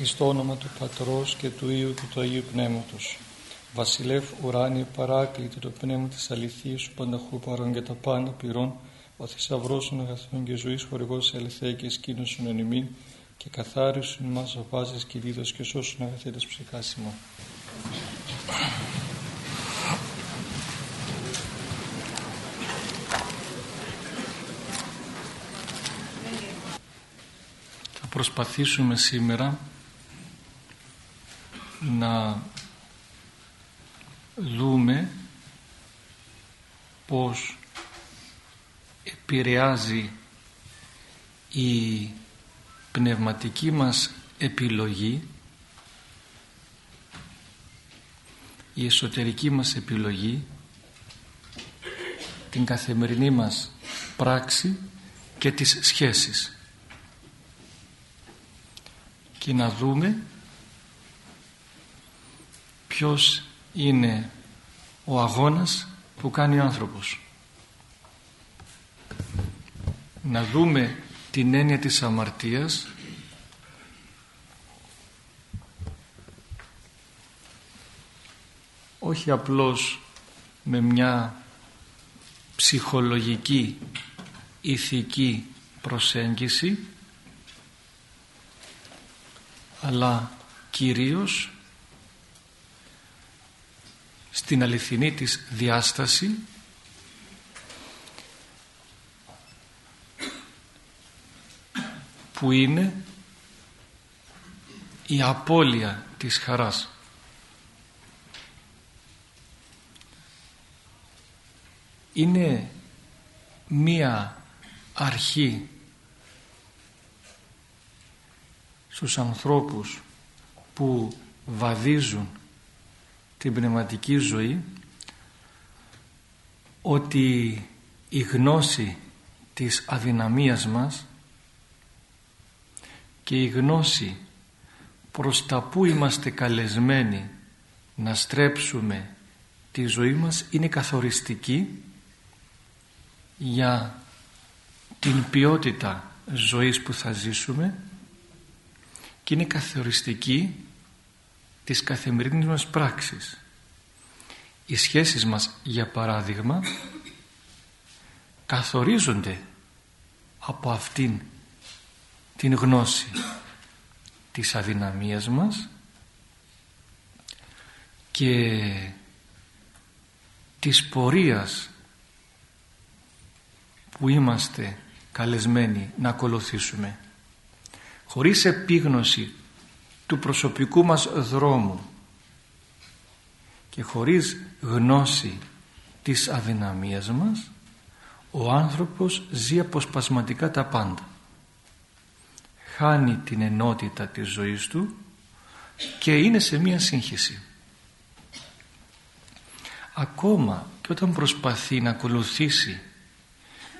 εις το όνομα του Πατρός και του Υιού και του Αγίου Πνεύματος. Βασιλεύ ουράνιε παράκλητη το πνεύμα της αληθείας σου πανταχού παρόν και τα πάντα πληρών, ο θησαυρός των αγαθών και ζωής χορηγός σε αληθέα και σκήνωσον εν ημίν και καθάρισον μας ο βάζες και δίδος και σώσουν αγαθέτες ψυχάσιμα. Θα προσπαθήσουμε σήμερα να δούμε πως επηρεάζει η πνευματική μας επιλογή η εσωτερική μας επιλογή την καθημερινή μας πράξη και τις σχέσεις. Και να δούμε ποιος είναι ο αγώνας που κάνει ο άνθρωπος. Να δούμε την έννοια της αμαρτίας όχι απλώς με μια ψυχολογική ηθική προσέγγιση αλλά κυρίως στην αληθινή της διάσταση που είναι η απώλεια της χαράς. Είναι μία αρχή στους ανθρώπους που βαδίζουν την πνευματική ζωή ότι η γνώση της αδυναμίας μας και η γνώση προς τα που είμαστε καλεσμένοι να στρέψουμε τη ζωή μας είναι καθοριστική για την ποιότητα ζωής που θα ζήσουμε και είναι καθοριστική της καθημερινής μας πράξης. Οι σχέσεις μας, για παράδειγμα, καθορίζονται από αυτήν την γνώση της αδυναμίας μας και της πορείας που είμαστε καλεσμένοι να ακολουθήσουμε. Χωρίς επίγνωση του προσωπικού μας δρόμου και χωρίς γνώση της αδυναμίας μας ο άνθρωπος ζει αποσπασματικά τα πάντα. Χάνει την ενότητα της ζωής του και είναι σε μία σύγχυση. Ακόμα και όταν προσπαθεί να ακολουθήσει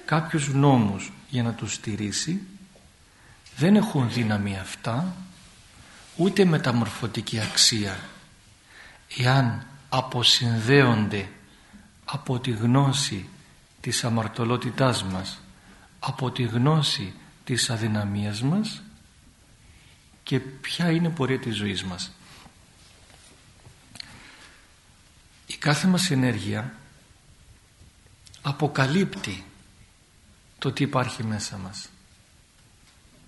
κάποιους νόμους για να τους στηρίσει δεν έχουν δύναμη αυτά ούτε μεταμορφωτική αξία εάν αποσυνδέονται από τη γνώση της αμαρτωλότητάς μας από τη γνώση της αδυναμίας μας και ποια είναι η πορεία της ζωής μας. Η κάθε μας ενέργεια αποκαλύπτει το τι υπάρχει μέσα μας.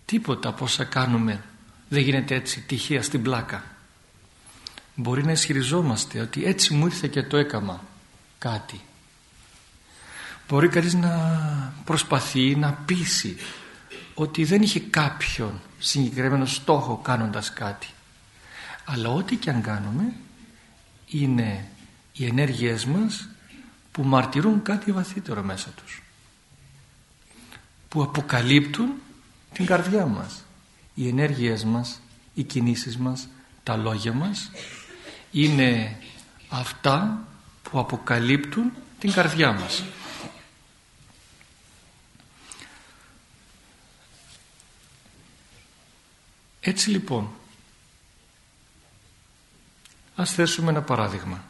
Τίποτα από όσα κάνουμε δεν γίνεται έτσι τυχαία στην πλάκα. Μπορεί να ισχυριζόμαστε ότι έτσι μου ήρθε και το έκαμα κάτι. Μπορεί κανείς να προσπαθεί να πείσει ότι δεν είχε κάποιον συγκεκριμένο στόχο κάνοντας κάτι. Αλλά ό,τι και αν κάνουμε είναι οι ενέργειές μας που μαρτυρούν κάτι βαθύτερο μέσα τους. Που αποκαλύπτουν την καρδιά μας οι ενέργειές μας, οι κινήσεις μας, τα λόγια μας είναι αυτά που αποκαλύπτουν την καρδιά μας. Έτσι λοιπόν, ας θέσουμε ένα παράδειγμα.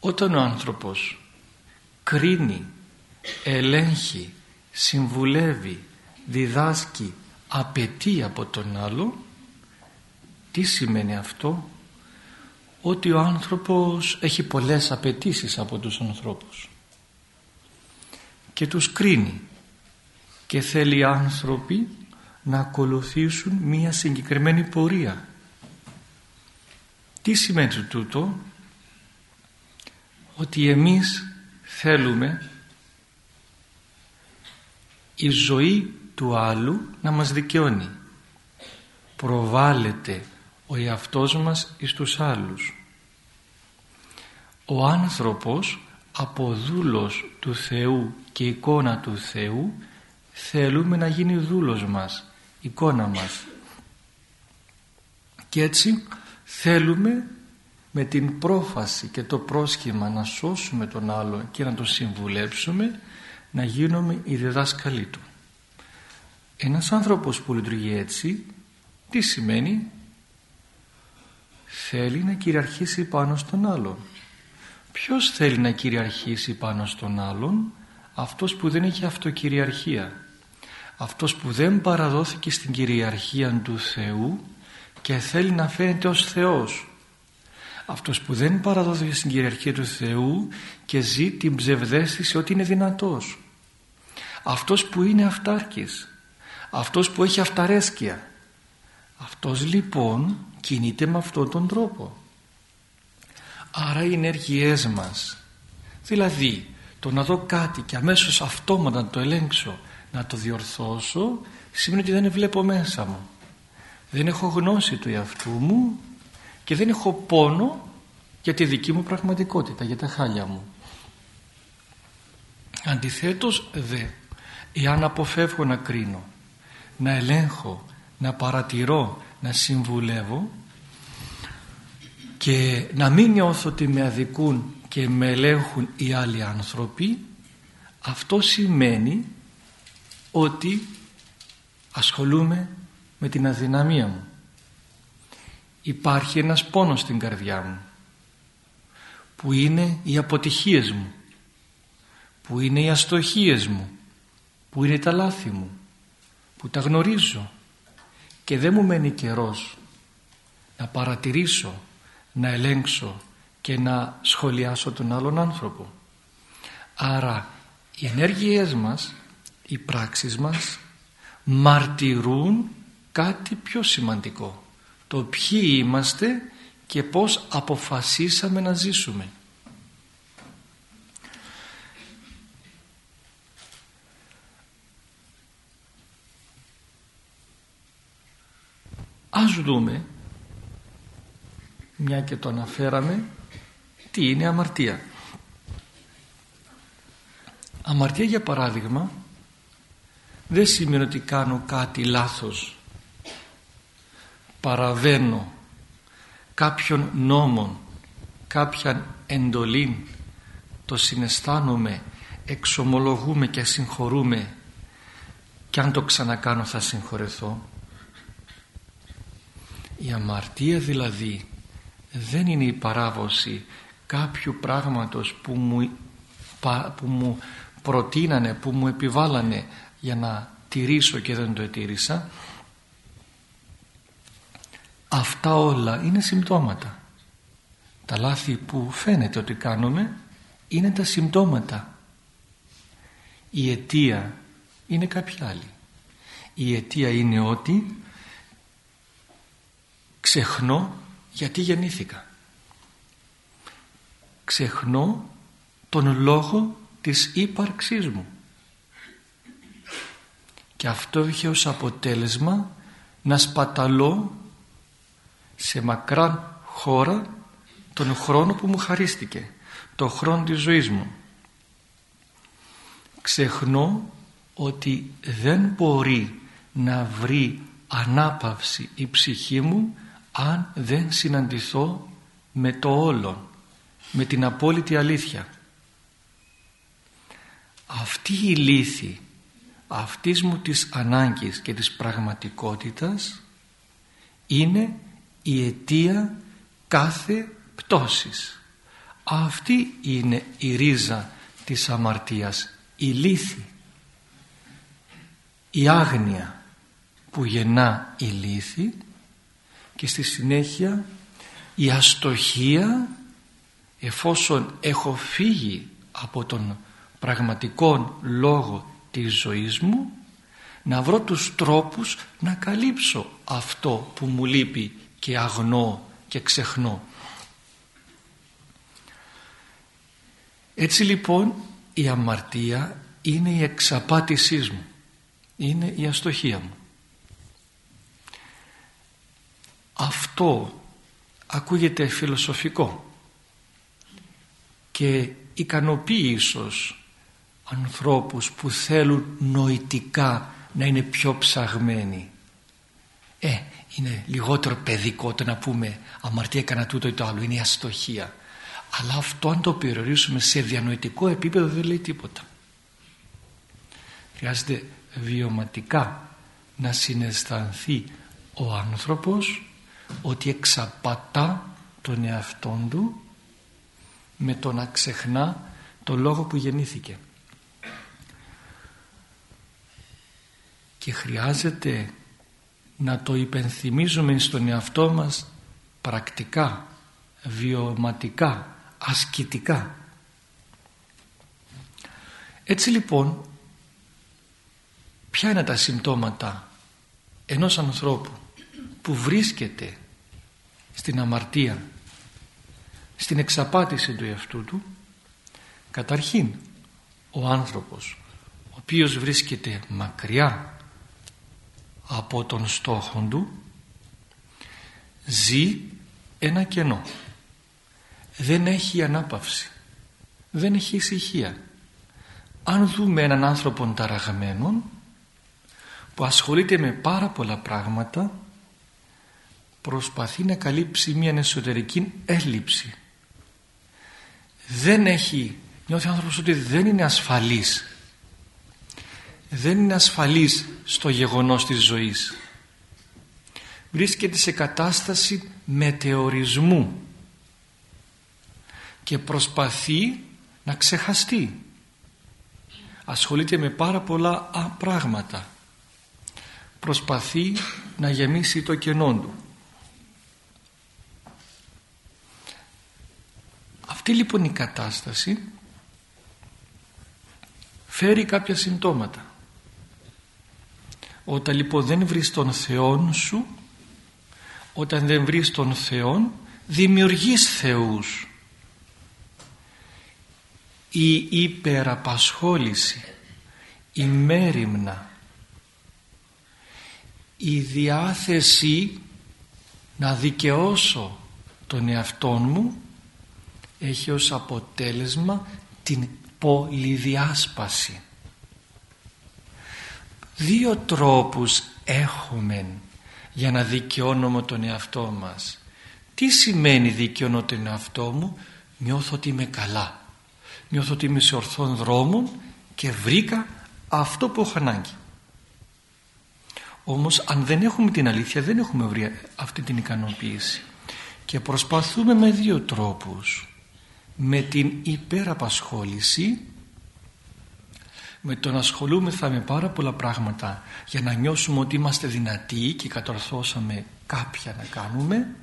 Όταν ο άνθρωπος κρίνει, ελέγχει, συμβουλεύει, διδάσκει, απαιτεί από τον άλλο τι σημαίνει αυτό; Ότι ο άνθρωπος έχει πολλές απαιτήσεις από τους ανθρώπους και τους κρίνει και θέλει οι άνθρωποι να ακολουθήσουν μία συγκεκριμένη πορεία. Τι σημαίνει τούτο; Ότι εμείς θέλουμε η ζωή του άλλου να μας δικαιώνει. Προβάλλεται ο εαυτός μας εις τους άλλους. Ο άνθρωπος από δούλος του Θεού και εικόνα του Θεού θέλουμε να γίνει δούλος μας, εικόνα μας. Και έτσι θέλουμε με την πρόφαση και το πρόσχημα να σώσουμε τον άλλο και να τον συμβουλέψουμε να γίνουμε οι διδάσκαλοι του. Ένας άνθρωπος που λειτουργεί έτσι τι σημαίνει; Θέλει να κυριαρχήσει πάνω στον άλλον. Ποιος θέλει να κυριαρχήσει πάνω στον άλλον; Αυτός που δεν έχει αυτοκυριαρχία. Αυτός που δεν παραδόθηκε στην κυριαρχία του Θεού και θέλει να φαίνεται ως Θεός. Αυτός που δεν παραδόθηκε στην κυριαρχία του Θεού και ζει την ψευδέστηση ότι είναι δυνατός. Αυτός που είναι αυτάρκης. Αυτός που έχει αυταρέσκεια αυτός λοιπόν κινείται με αυτόν τον τρόπο. Άρα οι ενέργειές μας δηλαδή το να δω κάτι και αμέσως αυτόματα να το ελέγξω να το διορθώσω σημαίνει ότι δεν βλέπω μέσα μου. Δεν έχω γνώση του εαυτού μου και δεν έχω πόνο για τη δική μου πραγματικότητα για τα χάλια μου. Αντιθέτως δε εάν αποφεύγω να κρίνω να ελέγχω να παρατηρώ να συμβουλεύω και να μην νιώθω ότι με αδικούν και με ελέγχουν οι άλλοι άνθρωποι αυτό σημαίνει ότι ασχολούμαι με την αδυναμία μου. Υπάρχει ένας πόνος στην καρδιά μου που είναι οι αποτυχίες μου που είναι οι αστοχίες μου που είναι τα λάθη μου που τα γνωρίζω και δεν μου μένει καιρός να παρατηρήσω να ελέγξω και να σχολιάσω τον άλλον άνθρωπο. Άρα οι ενέργειές μας οι πράξεις μας μαρτυρούν κάτι πιο σημαντικό. Το ποιοι είμαστε και πώς αποφασίσαμε να ζήσουμε Ας δούμε μια και το αναφέραμε τι είναι αμαρτία. Αμαρτία για παράδειγμα δεν σημαίνει ότι κάνω κάτι λάθος. Παραβαίνω κάποιον νόμον κάποια εντολή το συναισθάνομαι εξομολογούμε και συγχωρούμε. Και αν το ξανακάνω θα συγχωρεθώ η αμαρτία δηλαδή δεν είναι η παράβωση κάποιου πράγματος που μου, που μου προτείνανε, που μου επιβάλλανε για να τηρήσω και δεν το ετήρησα. Αυτά όλα είναι συμπτώματα. Τα λάθη που φαίνεται ότι κάνουμε είναι τα συμπτώματα. Η αιτία είναι κάποια άλλη η αιτία είναι ότι ξεχνώ γιατί γεννήθηκα. Ξεχνώ τον λόγο της ύπαρξής μου. Και αυτό είχε ως αποτέλεσμα να σπαταλώ σε μακρά χώρα τον χρόνο που μου χαρίστηκε τον χρόνο της ζωής μου. Ξεχνώ ότι δεν μπορεί να βρει ανάπαυση η ψυχή μου αν δεν συναντηθώ με το όλον με την απόλυτη αλήθεια. Αυτή η λύθη αυτής μου της ανάγκης και της πραγματικότητας είναι η αιτία κάθε πτώσης. Αυτή είναι η ρίζα της αμαρτίας η λύθη. Η άγνοια που γεννά η λύθη και στη συνέχεια η αστοχία εφόσον έχω φύγει από τον πραγματικό λόγο της ζωής μου να βρω τους τρόπους να καλύψω αυτό που μου λείπει και αγνώ και ξεχνώ. Έτσι λοιπόν η αμαρτία είναι η εξαπάτησής μου, είναι η αστοχία μου. Αυτό ακούγεται φιλοσοφικό και ικανοποιεί ίσως ανθρώπους που θέλουν νοητικά να είναι πιο ψαγμένοι. Ε, είναι λιγότερο παιδικό το να πούμε αμαρτία έκανα τούτο ή το άλλο, είναι η αστοχία. Αλλά αυτό αν το περιορίσουμε σε διανοητικό επίπεδο δεν λέει τίποτα. Χρειάζεται βιωματικά να συναισθανθεί ο άνθρωπος ότι εξαπατά τον εαυτόν του με το να ξεχνά το λόγο που γεννήθηκε. Και χρειάζεται να το υπενθυμίζουμε στον εαυτό μας πρακτικά, βιωματικά, ασκητικά. Έτσι λοιπόν, ποια είναι τα συμπτώματα ενός ανθρώπου; Που βρίσκεται στην αμαρτία στην εξαπάτηση του εαυτού του καταρχήν ο άνθρωπος ο οποίος βρίσκεται μακριά από τον στόχο του ζει ένα κενό. Δεν έχει ανάπαυση. Δεν έχει ησυχία. Αν δούμε έναν άνθρωπο ταραγμένο που ασχολείται με πάρα πολλά πράγματα προσπαθεί να καλύψει μια εσωτερική έλλειψη. Δεν έχει νιώθει ο άνθρωπος ότι δεν είναι ασφαλής. Δεν είναι ασφαλής στο γεγονός της ζωής. Βρίσκεται σε κατάσταση μετεωρισμού και προσπαθεί να ξεχαστεί. Ασχολείται με πάρα πολλά πράγματα. Προσπαθεί να γεμίσει το κενό του Αυτή λοιπόν η κατάσταση φέρει κάποια συμπτώματα. Όταν λοιπόν δεν βρεις τον Θεό σου, όταν δεν βρεις τον Θεό, δημιουργείς θεούς. Η υπεραπασχόληση, η μέρημνα, η διάθεση να δικαιώσω τον εαυτό μου έχει ως αποτέλεσμα την πολυδιάσπαση. Δύο τρόπους έχουμε για να δικαιώνουμε τον εαυτό μας. Τι σημαίνει δικαιώνω τον εαυτό μου, νιώθω ότι είμαι καλά. Νιώθω ότι είμαι σε ορθόν δρόμο και βρήκα αυτό που έχω ανάγκη. Όμως αν δεν έχουμε την αλήθεια δεν έχουμε βρει αυτή την ικανοποίηση. Και προσπαθούμε με δύο τρόπους με την υπεραπασχόληση με το να ασχολούμεθα με πάρα πολλά πράγματα για να νιώσουμε ότι είμαστε δυνατοί και κατορθώσαμε κάποια να κάνουμε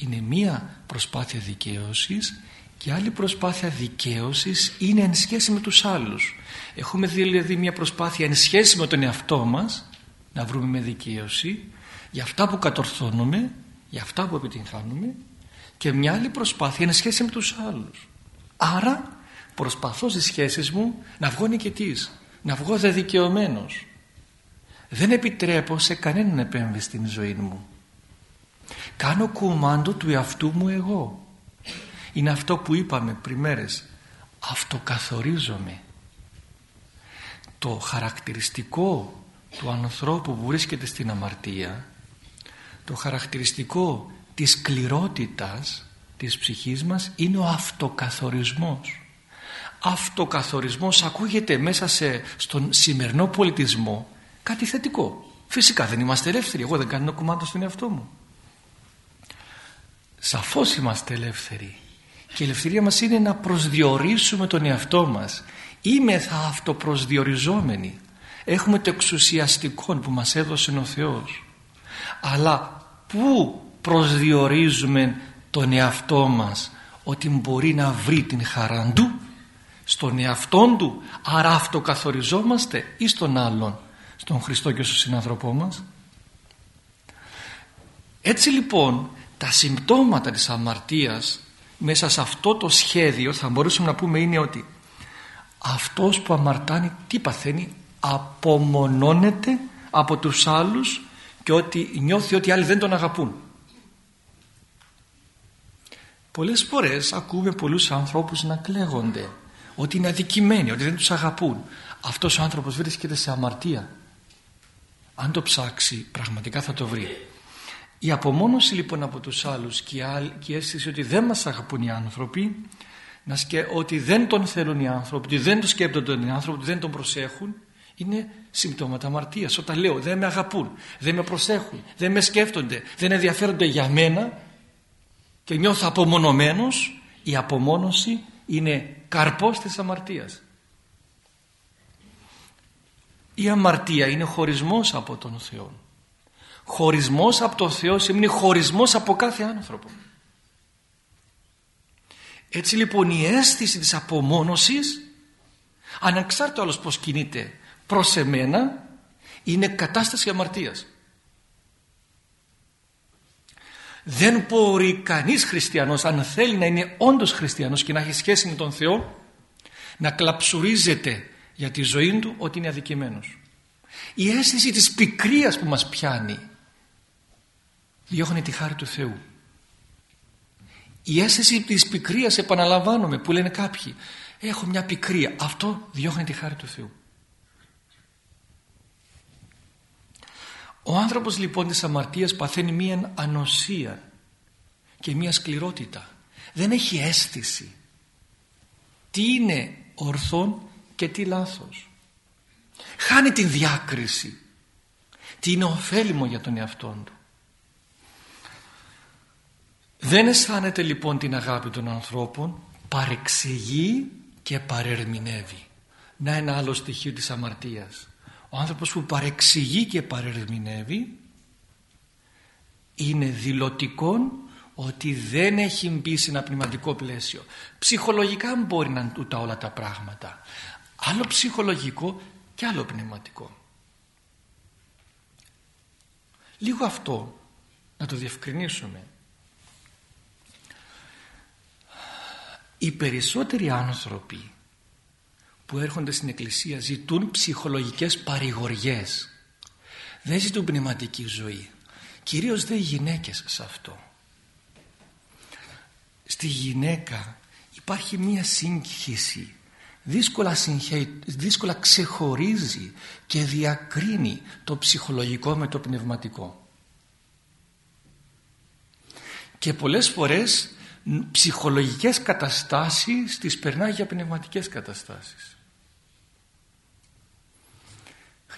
είναι μία προσπάθεια δικαίωσης και άλλη προσπάθεια δικαίωσης είναι εν σχέση με τους άλλους. Έχουμε δηλαδή μία προσπάθεια εν σχέση με τον εαυτό μας να βρούμε με δικαίωση για αυτά που κατορθώνουμε, για αυτά που επιτυγχάνουμε και μια άλλη προσπάθεια είναι σχέση με τους άλλους. Άρα προσπαθώ στις σχέσεις μου να βγω νικητής, να βγω δεδικαιωμένος. Δεν επιτρέπω σε κανέναν να επέμβει στην ζωή μου. Κάνω κουμάντο του εαυτού μου εγώ. Είναι αυτό που είπαμε πριν μέρες. Αυτοκαθορίζομαι. Το χαρακτηριστικό του ανθρώπου που βρίσκεται στην αμαρτία, το χαρακτηριστικό της σκληρότητας της ψυχής μας είναι ο αυτοκαθορισμός. Αυτοκαθορισμός ακούγεται μέσα σε, στον σημερινό πολιτισμό κάτι θετικό. Φυσικά δεν είμαστε ελεύθεροι. Εγώ δεν κάνω κουμάντο στον εαυτό μου. Σαφώς είμαστε ελεύθεροι. Και η ελευθερία μας είναι να προσδιορίσουμε τον εαυτό μας. Είμαι θα αυτοπροσδιοριζόμενοι. έχουμε το εξουσιαστικό που μας έδωσε ο Θεός αλλά πού προσδιορίζουμε τον εαυτό μας ότι μπορεί να βρει την χαρά του στον εαυτό του άρα αυτοκαθοριζόμαστε ή στον άλλον στον Χριστό και στον συνάνθρωπό μας. Έτσι λοιπόν τα συμπτώματα της αμαρτίας μέσα σε αυτό το σχέδιο θα μπορούσαμε να πούμε είναι ότι αυτός που αμαρτάνει τι παθαίνει; Απομονώνεται από τους άλλους και ότι νιώθει ότι οι άλλοι δεν τον αγαπούν πολλές φορές ακούμε πολλούς ανθρώπους να κλαίγονται ότι είναι αδικημένοι, ότι δεν τους αγαπούν. Αυτός ο άνθρωπος βρίσκεται σε αμαρτία. Αν το ψάξει πραγματικά θα το βρει. Η απομόνωση λοιπόν από τους άλλους και η αίσθηση ότι δεν μας αγαπούν οι άνθρωποι να σκε... ότι δεν τον θέλουν οι άνθρωποι, ότι δεν τον σκέπτονται οι άνθρωποι, ότι δεν τον προσέχουν είναι συμπτώματα αμαρτίας. Όταν λέω δεν με αγαπούν, δεν με προσέχουν, δεν με σκέφτονται, δεν ενδιαφέρονται για μένα και νιώθω απομονωμένος, η απομόνωση είναι καρπός της αμαρτίας. Η αμαρτία είναι χωρισμός από τον Θεό. Χωρισμός από τον Θεό σημαίνει χωρισμός από κάθε άνθρωπο. Έτσι λοιπόν η αίσθηση της απομόνωσης ανεξάρτητα όλος πως κινείται προς εμένα είναι κατάσταση αμαρτίας. Δεν μπορεί κανείς χριστιανός αν θέλει να είναι όντως χριστιανός και να έχει σχέση με τον Θεό να κλαψουρίζεται για τη ζωή του ότι είναι αδικημένος. Η αίσθηση της πικρίας που μας πιάνει διώχνει τη χάρη του Θεού. Η αίσθηση της πικρίας επαναλαμβάνομαι που λένε κάποιοι έχω μια πικρία. Αυτό διώχνει τη χάρη του Θεού. Ο άνθρωπος λοιπόν της αμαρτίας παθαίνει μία ανοσία και μία σκληρότητα. Δεν έχει αίσθηση. Τι είναι ορθόν και τι λάθος. Χάνει την διάκριση. Τι είναι ωφέλιμο για τον εαυτό του. Δεν αισθάνεται λοιπόν την αγάπη των ανθρώπων, παρεξηγεί και παρερμηνεύει. Να ένα άλλο στοιχείο της αμαρτίας. Ο άνθρωπος που παρεξηγεί και παρερμηνεύει είναι δηλωτικό ότι δεν έχει μπει σε ένα πνευματικό πλαίσιο. Ψυχολογικά μπορεί να είναι τούτα όλα τα πράγματα. Άλλο ψυχολογικό και άλλο πνευματικό. Λίγο αυτό να το διευκρινίσουμε. Οι περισσότεροι άνθρωποι που έρχονται στην εκκλησία ζητούν ψυχολογικές παρηγοριές. Δεν ζητούν πνευματική ζωή. Κυρίως δεν οι γυναίκες σε αυτό. Στη γυναίκα υπάρχει μία σύγχυση. Δύσκολα, δύσκολα ξεχωρίζει και διακρίνει το ψυχολογικό με το πνευματικό. Και πολλές φορές ψυχολογικές καταστάσεις τις περνάει για πνευματικές καταστάσεις.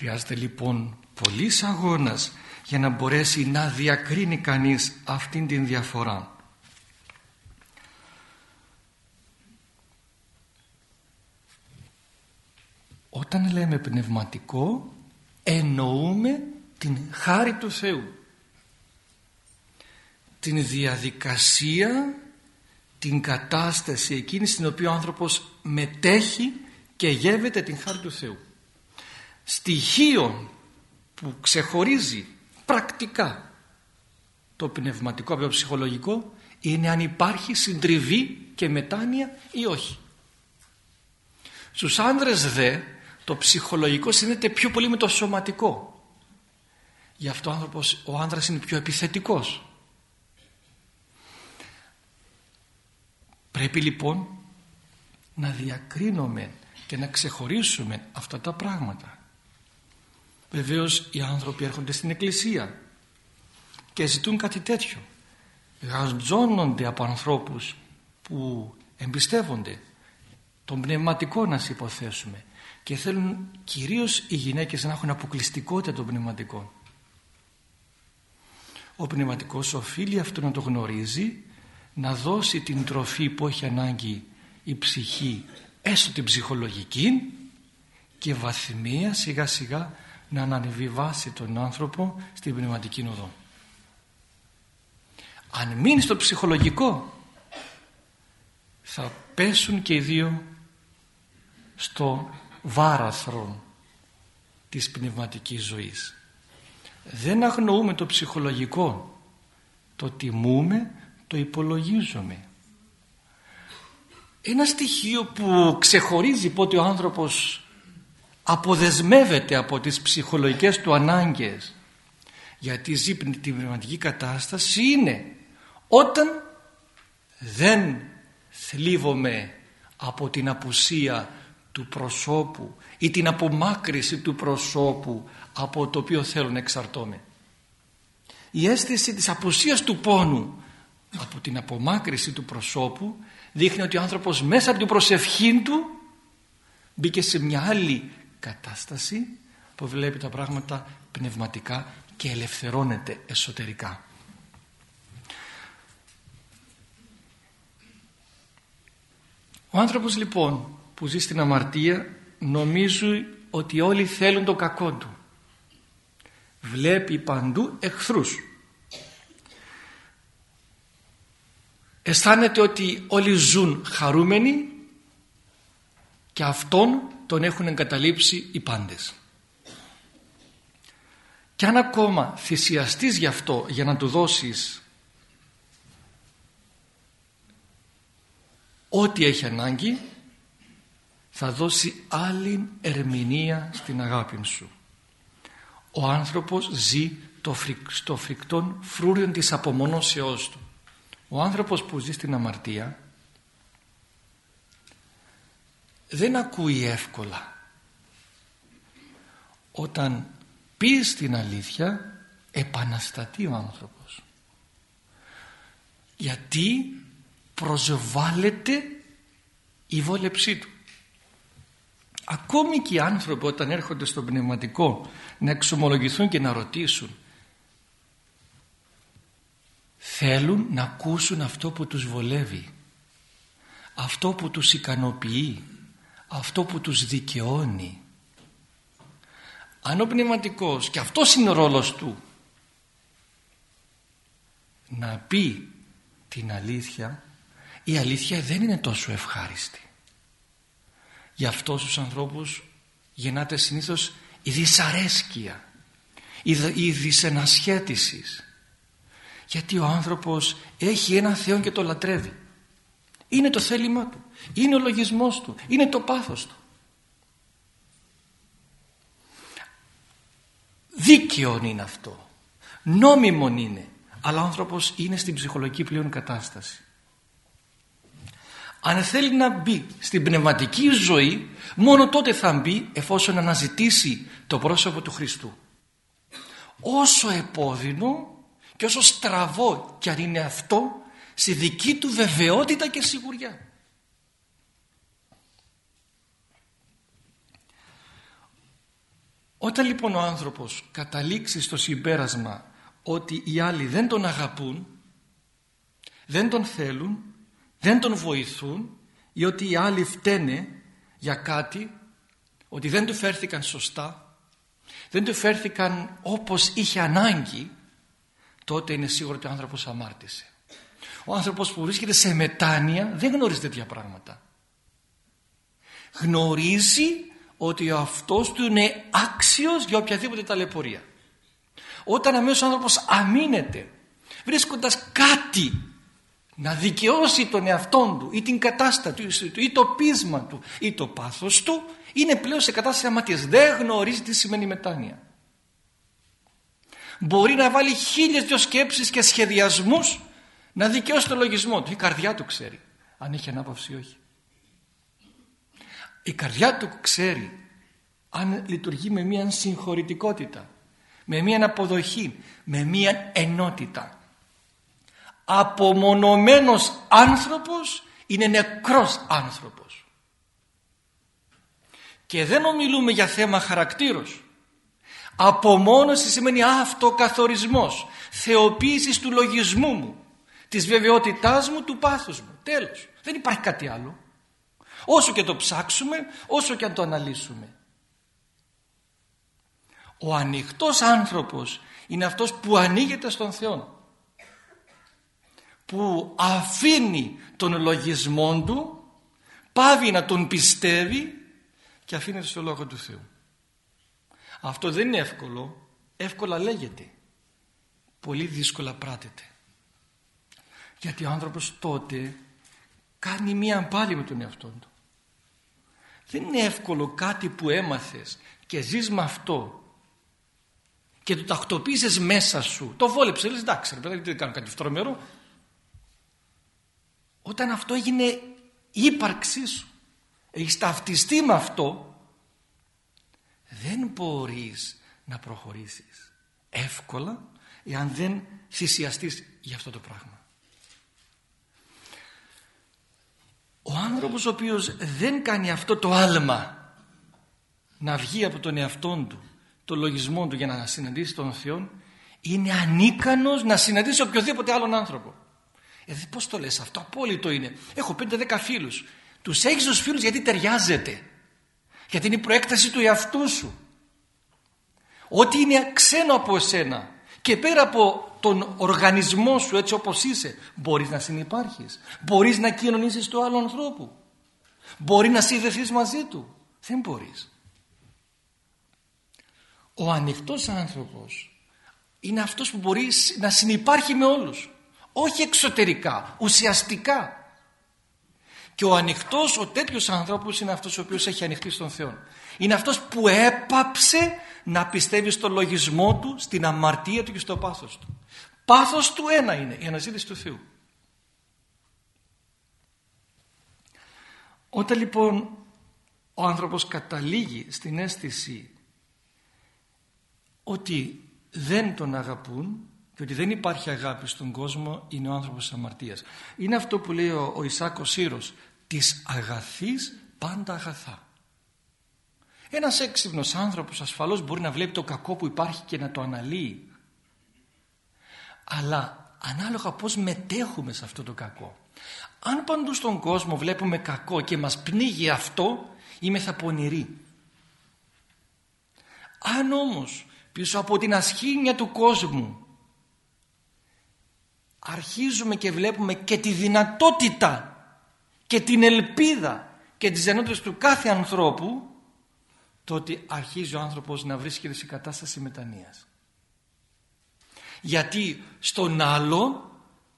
Χρειάζεται λοιπόν πολύς αγώνας για να μπορέσει να διακρίνει κανείς αυτήν την διαφορά. Όταν λέμε πνευματικό εννοούμε την χάρη του Θεού. Την διαδικασία, την κατάσταση εκείνη στην οποία ο άνθρωπος μετέχει και γεύεται την χάρη του Θεού στοιχείο που ξεχωρίζει πρακτικά το πνευματικό από το ψυχολογικό είναι αν υπάρχει συντριβή και μετάνοια ή όχι. Στους άνδρες δε το ψυχολογικό συνδέεται πιο πολύ με το σωματικό. Γι' αυτό ο, άνθρωπος, ο άνδρας είναι πιο επιθετικός. Πρέπει λοιπόν να διακρίνουμε και να ξεχωρίσουμε αυτά τα πράγματα. Βεβαίως οι άνθρωποι έρχονται στην εκκλησία και ζητούν κάτι τέτοιο. Γαζώνονται από ανθρώπους που εμπιστεύονται τον πνευματικό να σε υποθέσουμε και θέλουν κυρίως οι γυναίκες να έχουν αποκλειστικότητα των πνευματικών. Ο πνευματικός οφείλει αυτό να το γνωρίζει να δώσει την τροφή που έχει ανάγκη η ψυχή έστω την ψυχολογική και βαθμία σιγά σιγά να αναβιβάσει τον άνθρωπο στην πνευματική οδό. Αν μείνει στο ψυχολογικό θα πέσουν και οι δύο στο βάραθρο της πνευματικής ζωής. Δεν αγνοούμε το ψυχολογικό. Το τιμούμε, το υπολογίζουμε. Ένα στοιχείο που ξεχωρίζει πότε ο άνθρωπος αποδεσμεύεται από τις ψυχολογικές του ανάγκες γιατί ζει την πνευματική κατάσταση είναι όταν δεν θλίβομαι από την απουσία του προσώπου ή την απομάκρυση του προσώπου από το οποίο θέλω να εξαρτώμαι. Η αίσθηση της απουσίας του πόνου από την απομάκρυση του προσώπου δείχνει ότι ο άνθρωπος μέσα από την προσευχή του μπήκε σε μια άλλη κατάσταση που βλέπει τα πράγματα πνευματικά και ελευθερώνεται εσωτερικά. Ο άνθρωπος λοιπόν που ζει στην αμαρτία νομίζει ότι όλοι θέλουν το κακό του. Βλέπει παντού εχθρούς. Αισθάνεται ότι όλοι ζουν χαρούμενοι και αυτόν τον έχουν εγκαταλείψει οι πάντες. Και αν ακόμα θυσιαστείς γι' αυτό για να του δώσεις ό,τι έχει ανάγκη θα δώσει άλλη ερμηνεία στην αγάπη σου. Ο άνθρωπος ζει το στο φρικτόν φρούριο της απομονώσεώς του. Ο άνθρωπος που ζει στην αμαρτία δεν ακούει εύκολα. Όταν πεις την αλήθεια επαναστατεί ο άνθρωπος. Γιατί προσβάλλεται η βόλεψή του. Ακόμη και οι άνθρωποι όταν έρχονται στο πνευματικό να εξομολογηθούν και να ρωτήσουν θέλουν να ακούσουν αυτό που τους βολεύει αυτό που τους ικανοποιεί αυτό που τους δικαιώνει. Αν ο πνευματικός και αυτός είναι ο ρόλος του να πει την αλήθεια. Η αλήθεια δεν είναι τόσο ευχάριστη. Για αυτούς τους ανθρώπους γεννάται συνήθως η δυσαρέσκεια η δυσενασχέτιση γιατί ο άνθρωπος έχει ένα Θεό και το λατρεύει είναι το θέλημά του. Είναι ο λογισμός του. Είναι το πάθος του. Δίκαιο είναι αυτό. Νόμιμον είναι. Αλλά ο άνθρωπος είναι στην ψυχολογική πλέον κατάσταση. Αν θέλει να μπει στην πνευματική ζωή μόνο τότε θα μπει εφόσον αναζητήσει το πρόσωπο του Χριστού. Όσο επώδυνο και όσο στραβό κι αν είναι αυτό στη δική του βεβαιότητα και σιγουριά. Όταν λοιπόν ο άνθρωπος καταλήξει στο συμπέρασμα ότι οι άλλοι δεν τον αγαπούν, δεν τον θέλουν δεν τον βοηθούν ή ότι οι άλλοι φταίνε για κάτι ότι δεν του φέρθηκαν σωστά δεν του φέρθηκαν όπως είχε ανάγκη τότε είναι σίγουρο ότι ο άνθρωπος αμάρτησε ο άνθρωπος που βρίσκεται σε μετάνοια δεν γνωρίζει τέτοια πράγματα γνωρίζει ότι ο αυτός του είναι άξιος για οποιαδήποτε ταλαιπωρία όταν αμέσως ο άνθρωπος αμήνεται βρίσκοντας κάτι να δικαιώσει τον εαυτόν του ή την κατάσταση του ή το πείσμα του ή το πάθος του είναι πλέον σε κατάσταση αματίας. Δεν γνωρίζει τι σημαίνει μετάνοια. Μπορεί να βάλει χίλιες δυο σκέψεις και σχεδιασμούς να δικαιώσει τον λογισμό του. Η καρδιά του ξέρει αν έχει ανάπαυση ή όχι. Η καρδιά του ξέρει αν λειτουργεί με μια συγχωρητικότητα, με μια αποδοχή, με μια ενότητα απομονωμένος άνθρωπος είναι νεκρός άνθρωπος και δεν ομιλούμε για θέμα χαρακτήρος απομόνωση σημαίνει αυτοκαθορισμός θεοποίησης του λογισμού μου της βεβαιότητάς μου του πάθους μου. Τέλος. Δεν υπάρχει κάτι άλλο. Όσο και το ψάξουμε όσο και αν το αναλύσουμε. Ο ανοιχτός άνθρωπος είναι αυτός που ανοίγεται στον Θεό που αφήνει τον λογισμό του πάβει να τον πιστεύει και αφήνεται στο Λόγο του Θεού. Αυτό δεν είναι εύκολο. Εύκολα λέγεται. Πολύ δύσκολα πράτεται γιατί ο άνθρωπος τότε κάνει μία πάλι με τον εαυτό του. Δεν είναι εύκολο κάτι που έμαθες και ζεις με αυτό και το τακτοποίησες μέσα σου. Το βόλεψες λες εντάξει ρε δεν κάνω κάτι φτρωμερό όταν αυτό έγινε η ύπαρξή σου έχεις ταυτιστεί με αυτό δεν μπορείς να προχωρήσεις. Εύκολα εάν δεν θυσιαστείς για αυτό το πράγμα ο άνθρωπος ο οποίος δεν κάνει αυτό το άλμα να βγει από τον εαυτό του το λογισμό του για να συναντήσει τον Θεό είναι ανίκανος να συναντήσει οποιοδήποτε άλλον άνθρωπο. Ε, πώς το λες αυτό απόλυτο είναι. Έχω 5-10 φίλους. Τους έχεις τους φίλους γιατί ταιριάζεται. Γιατί είναι η προέκταση του εαυτού σου. Ό,τι είναι ξένο από εσένα και πέρα από τον οργανισμό σου έτσι όπως είσαι μπορείς να συνεπάρχεις. Μπορείς να κοινωνήσεις του άλλου ανθρώπου. Μπορεί να συνδεθείς μαζί του. Δεν μπορείς. Ο ανοιχτός άνθρωπος είναι αυτός που μπορεί να συνεπάρχει με όλους. Όχι εξωτερικά, ουσιαστικά. Και ο ανοιχτός, ο τέτοιος άνθρωπος είναι αυτός ο οποίος έχει ανοιχτεί στον Θεό είναι αυτός που έπαψε να πιστεύει στο λογισμό του, στην αμαρτία του και στο πάθος του Πάθος του ένα είναι η αναζήτηση του Θεού. Όταν λοιπόν ο άνθρωπος καταλήγει στην αίσθηση ότι δεν τον αγαπούν και ότι δεν υπάρχει αγάπη στον κόσμο είναι ο άνθρωπος της αμαρτίας. Είναι αυτό που λέει ο, ο Ισάκος Σύρος της αγαθής πάντα αγαθά. Ένας έξυπνος άνθρωπος ασφαλώς μπορεί να βλέπει το κακό που υπάρχει και να το αναλύει αλλά ανάλογα πώς μετέχουμε σε αυτό το κακό. Αν παντού στον κόσμο βλέπουμε κακό και μας πνίγει αυτό, είμαι θα πονηροί. Αν όμως πίσω από την ασχήνια του κόσμου αρχίζουμε και βλέπουμε και τη δυνατότητα και την ελπίδα και τις δυνατότητες του κάθε ανθρώπου τότε αρχίζει ο άνθρωπος να βρίσκεται σε κατάσταση μετανοίας. Γιατί στον άλλο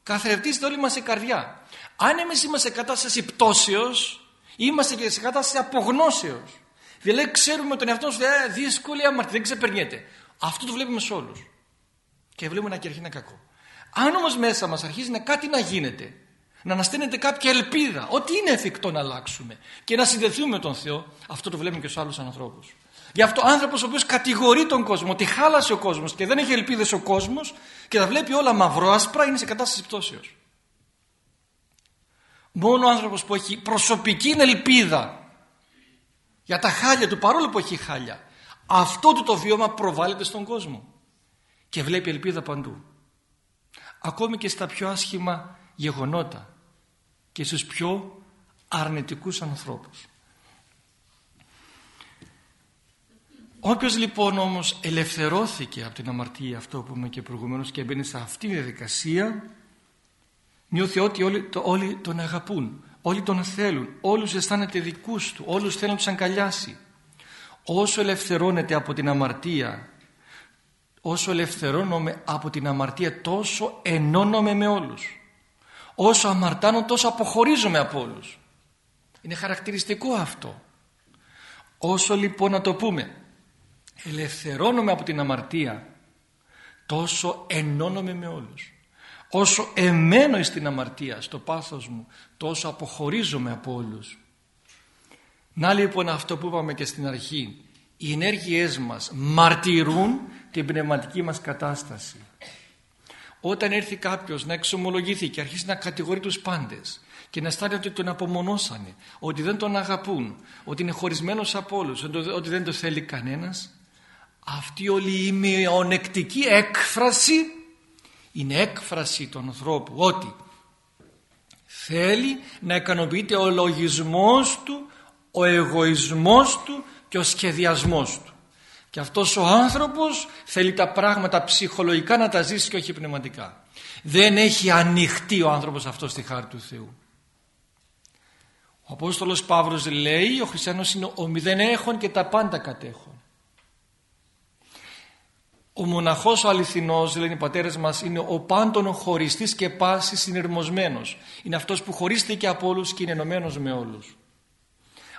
καθρεφτίζεται όλη μας η καρδιά. Αν εμείς είμαστε σε κατάσταση πτώσεως είμαστε και σε κατάσταση απογνώσεως. Δηλαδή ξέρουμε τον εαυτό σου ε, δύσκολη αμαρτία δεν ξεπερνιέται. Αυτό το βλέπουμε σε όλους. Και βλέπουμε να ένα κακό. Αν όμως μέσα μας αρχίζει να κάτι να γίνεται να ανασταίνεται κάποια ελπίδα. Ότι είναι εφικτό να αλλάξουμε. Και να συνδεθούμε με τον Θεό. Αυτό το βλέπουμε και στους άλλους ανθρώπους. Γι' αυτό ο άνθρωπος ο οποίος κατηγορεί τον κόσμο ότι χάλασε ο κόσμος και δεν έχει ελπίδες ο κόσμος και τα βλέπει όλα μαυρό-άσπρα είναι σε κατάσταση πτώσεως. Μόνο ο άνθρωπος που έχει προσωπική ελπίδα για τα χάλια του παρόλο που έχει χάλια αυτό του το βίωμα προβάλλεται στον κόσμο και βλέπει ελπίδα παντού. Ακόμη και στα πιο άσχημα γεγονότα και στους πιο αρνητικούς ανθρώπους. Όποιος λοιπόν όμως ελευθερώθηκε από την αμαρτία αυτό που είμαι και προηγουμένως και μπαίνει σε αυτήν τη διαδικασία νιώθει ότι όλοι, το, όλοι τον αγαπούν, όλοι τον θέλουν, όλους αισθάνεται δικούς του, όλους θέλουν να τους αγκαλιάσει. Όσο ελευθερώνεται από την αμαρτία, όσο ελευθερώνομαι από την αμαρτία τόσο ενώνομαι με όλους. Όσο αμαρτάνω τόσο αποχωρίζομαι από όλους. Είναι χαρακτηριστικό αυτό. Όσο λοιπόν να το πούμε ελευθερώνομαι από την αμαρτία τόσο ενώνομαι με όλους όσο εμένω στην αμαρτία στο πάθος μου τόσο αποχωρίζομαι από όλους να λοιπόν αυτό που είπαμε και στην αρχή οι ενέργειές μας μαρτυρούν την πνευματική μας κατάσταση όταν έρθει κάποιος να εξομολογηθεί και αρχίσει να κατηγορεί τους πάντες και να αισθάνεται ότι τον απομονώσανε, ότι δεν τον αγαπούν, ότι είναι χωρισμένος από όλους, ότι δεν το θέλει κανένας αυτή όλη η μειονεκτική έκφραση είναι έκφραση του ανθρώπου ότι θέλει να ικανοποιείται ο λογισμός του, ο εγωισμός του και ο σχεδιασμός του. Και αυτός ο άνθρωπος θέλει τα πράγματα ψυχολογικά να τα ζήσει και όχι πνευματικά. Δεν έχει ανοιχτεί ο άνθρωπος αυτός στη χάρη του Θεού. Ο Απόστολος Παύλος λέει ο χριστιανός είναι ο μηδέν έχων και τα πάντα κατέχων. Ο μοναχός ο αληθινός, λένε οι πατέρες μας, είναι ο πάντων χωριστής και πάσης συνειρμοσμένος. Είναι αυτός που χωρίστηκε από όλους και είναι ενωμένος με όλους.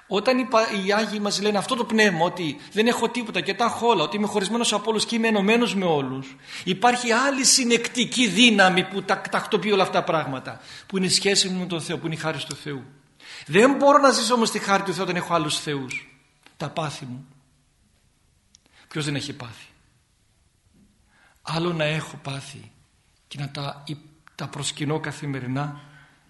Όταν οι Άγιοι μας λένε αυτό το πνεύμα ότι δεν έχω τίποτα και τα έχω όλα, ότι είμαι χωρισμένος από όλους και είμαι ενωμένος με όλους υπάρχει άλλη συνεκτική δύναμη που τα τακτοποιεί όλα αυτά τα πράγματα που είναι η σχέση μου με τον Θεό, που είναι η χάρη του Θεού. Δεν μπορώ να ζήσω όμως τη χάρη του Θεού όταν έχω άλλους θεούς. Τα πάθη μου. Ποιος δεν έχει πάθει. Άλλο να έχω πάθει και να τα, τα προσκυνώ καθημερινά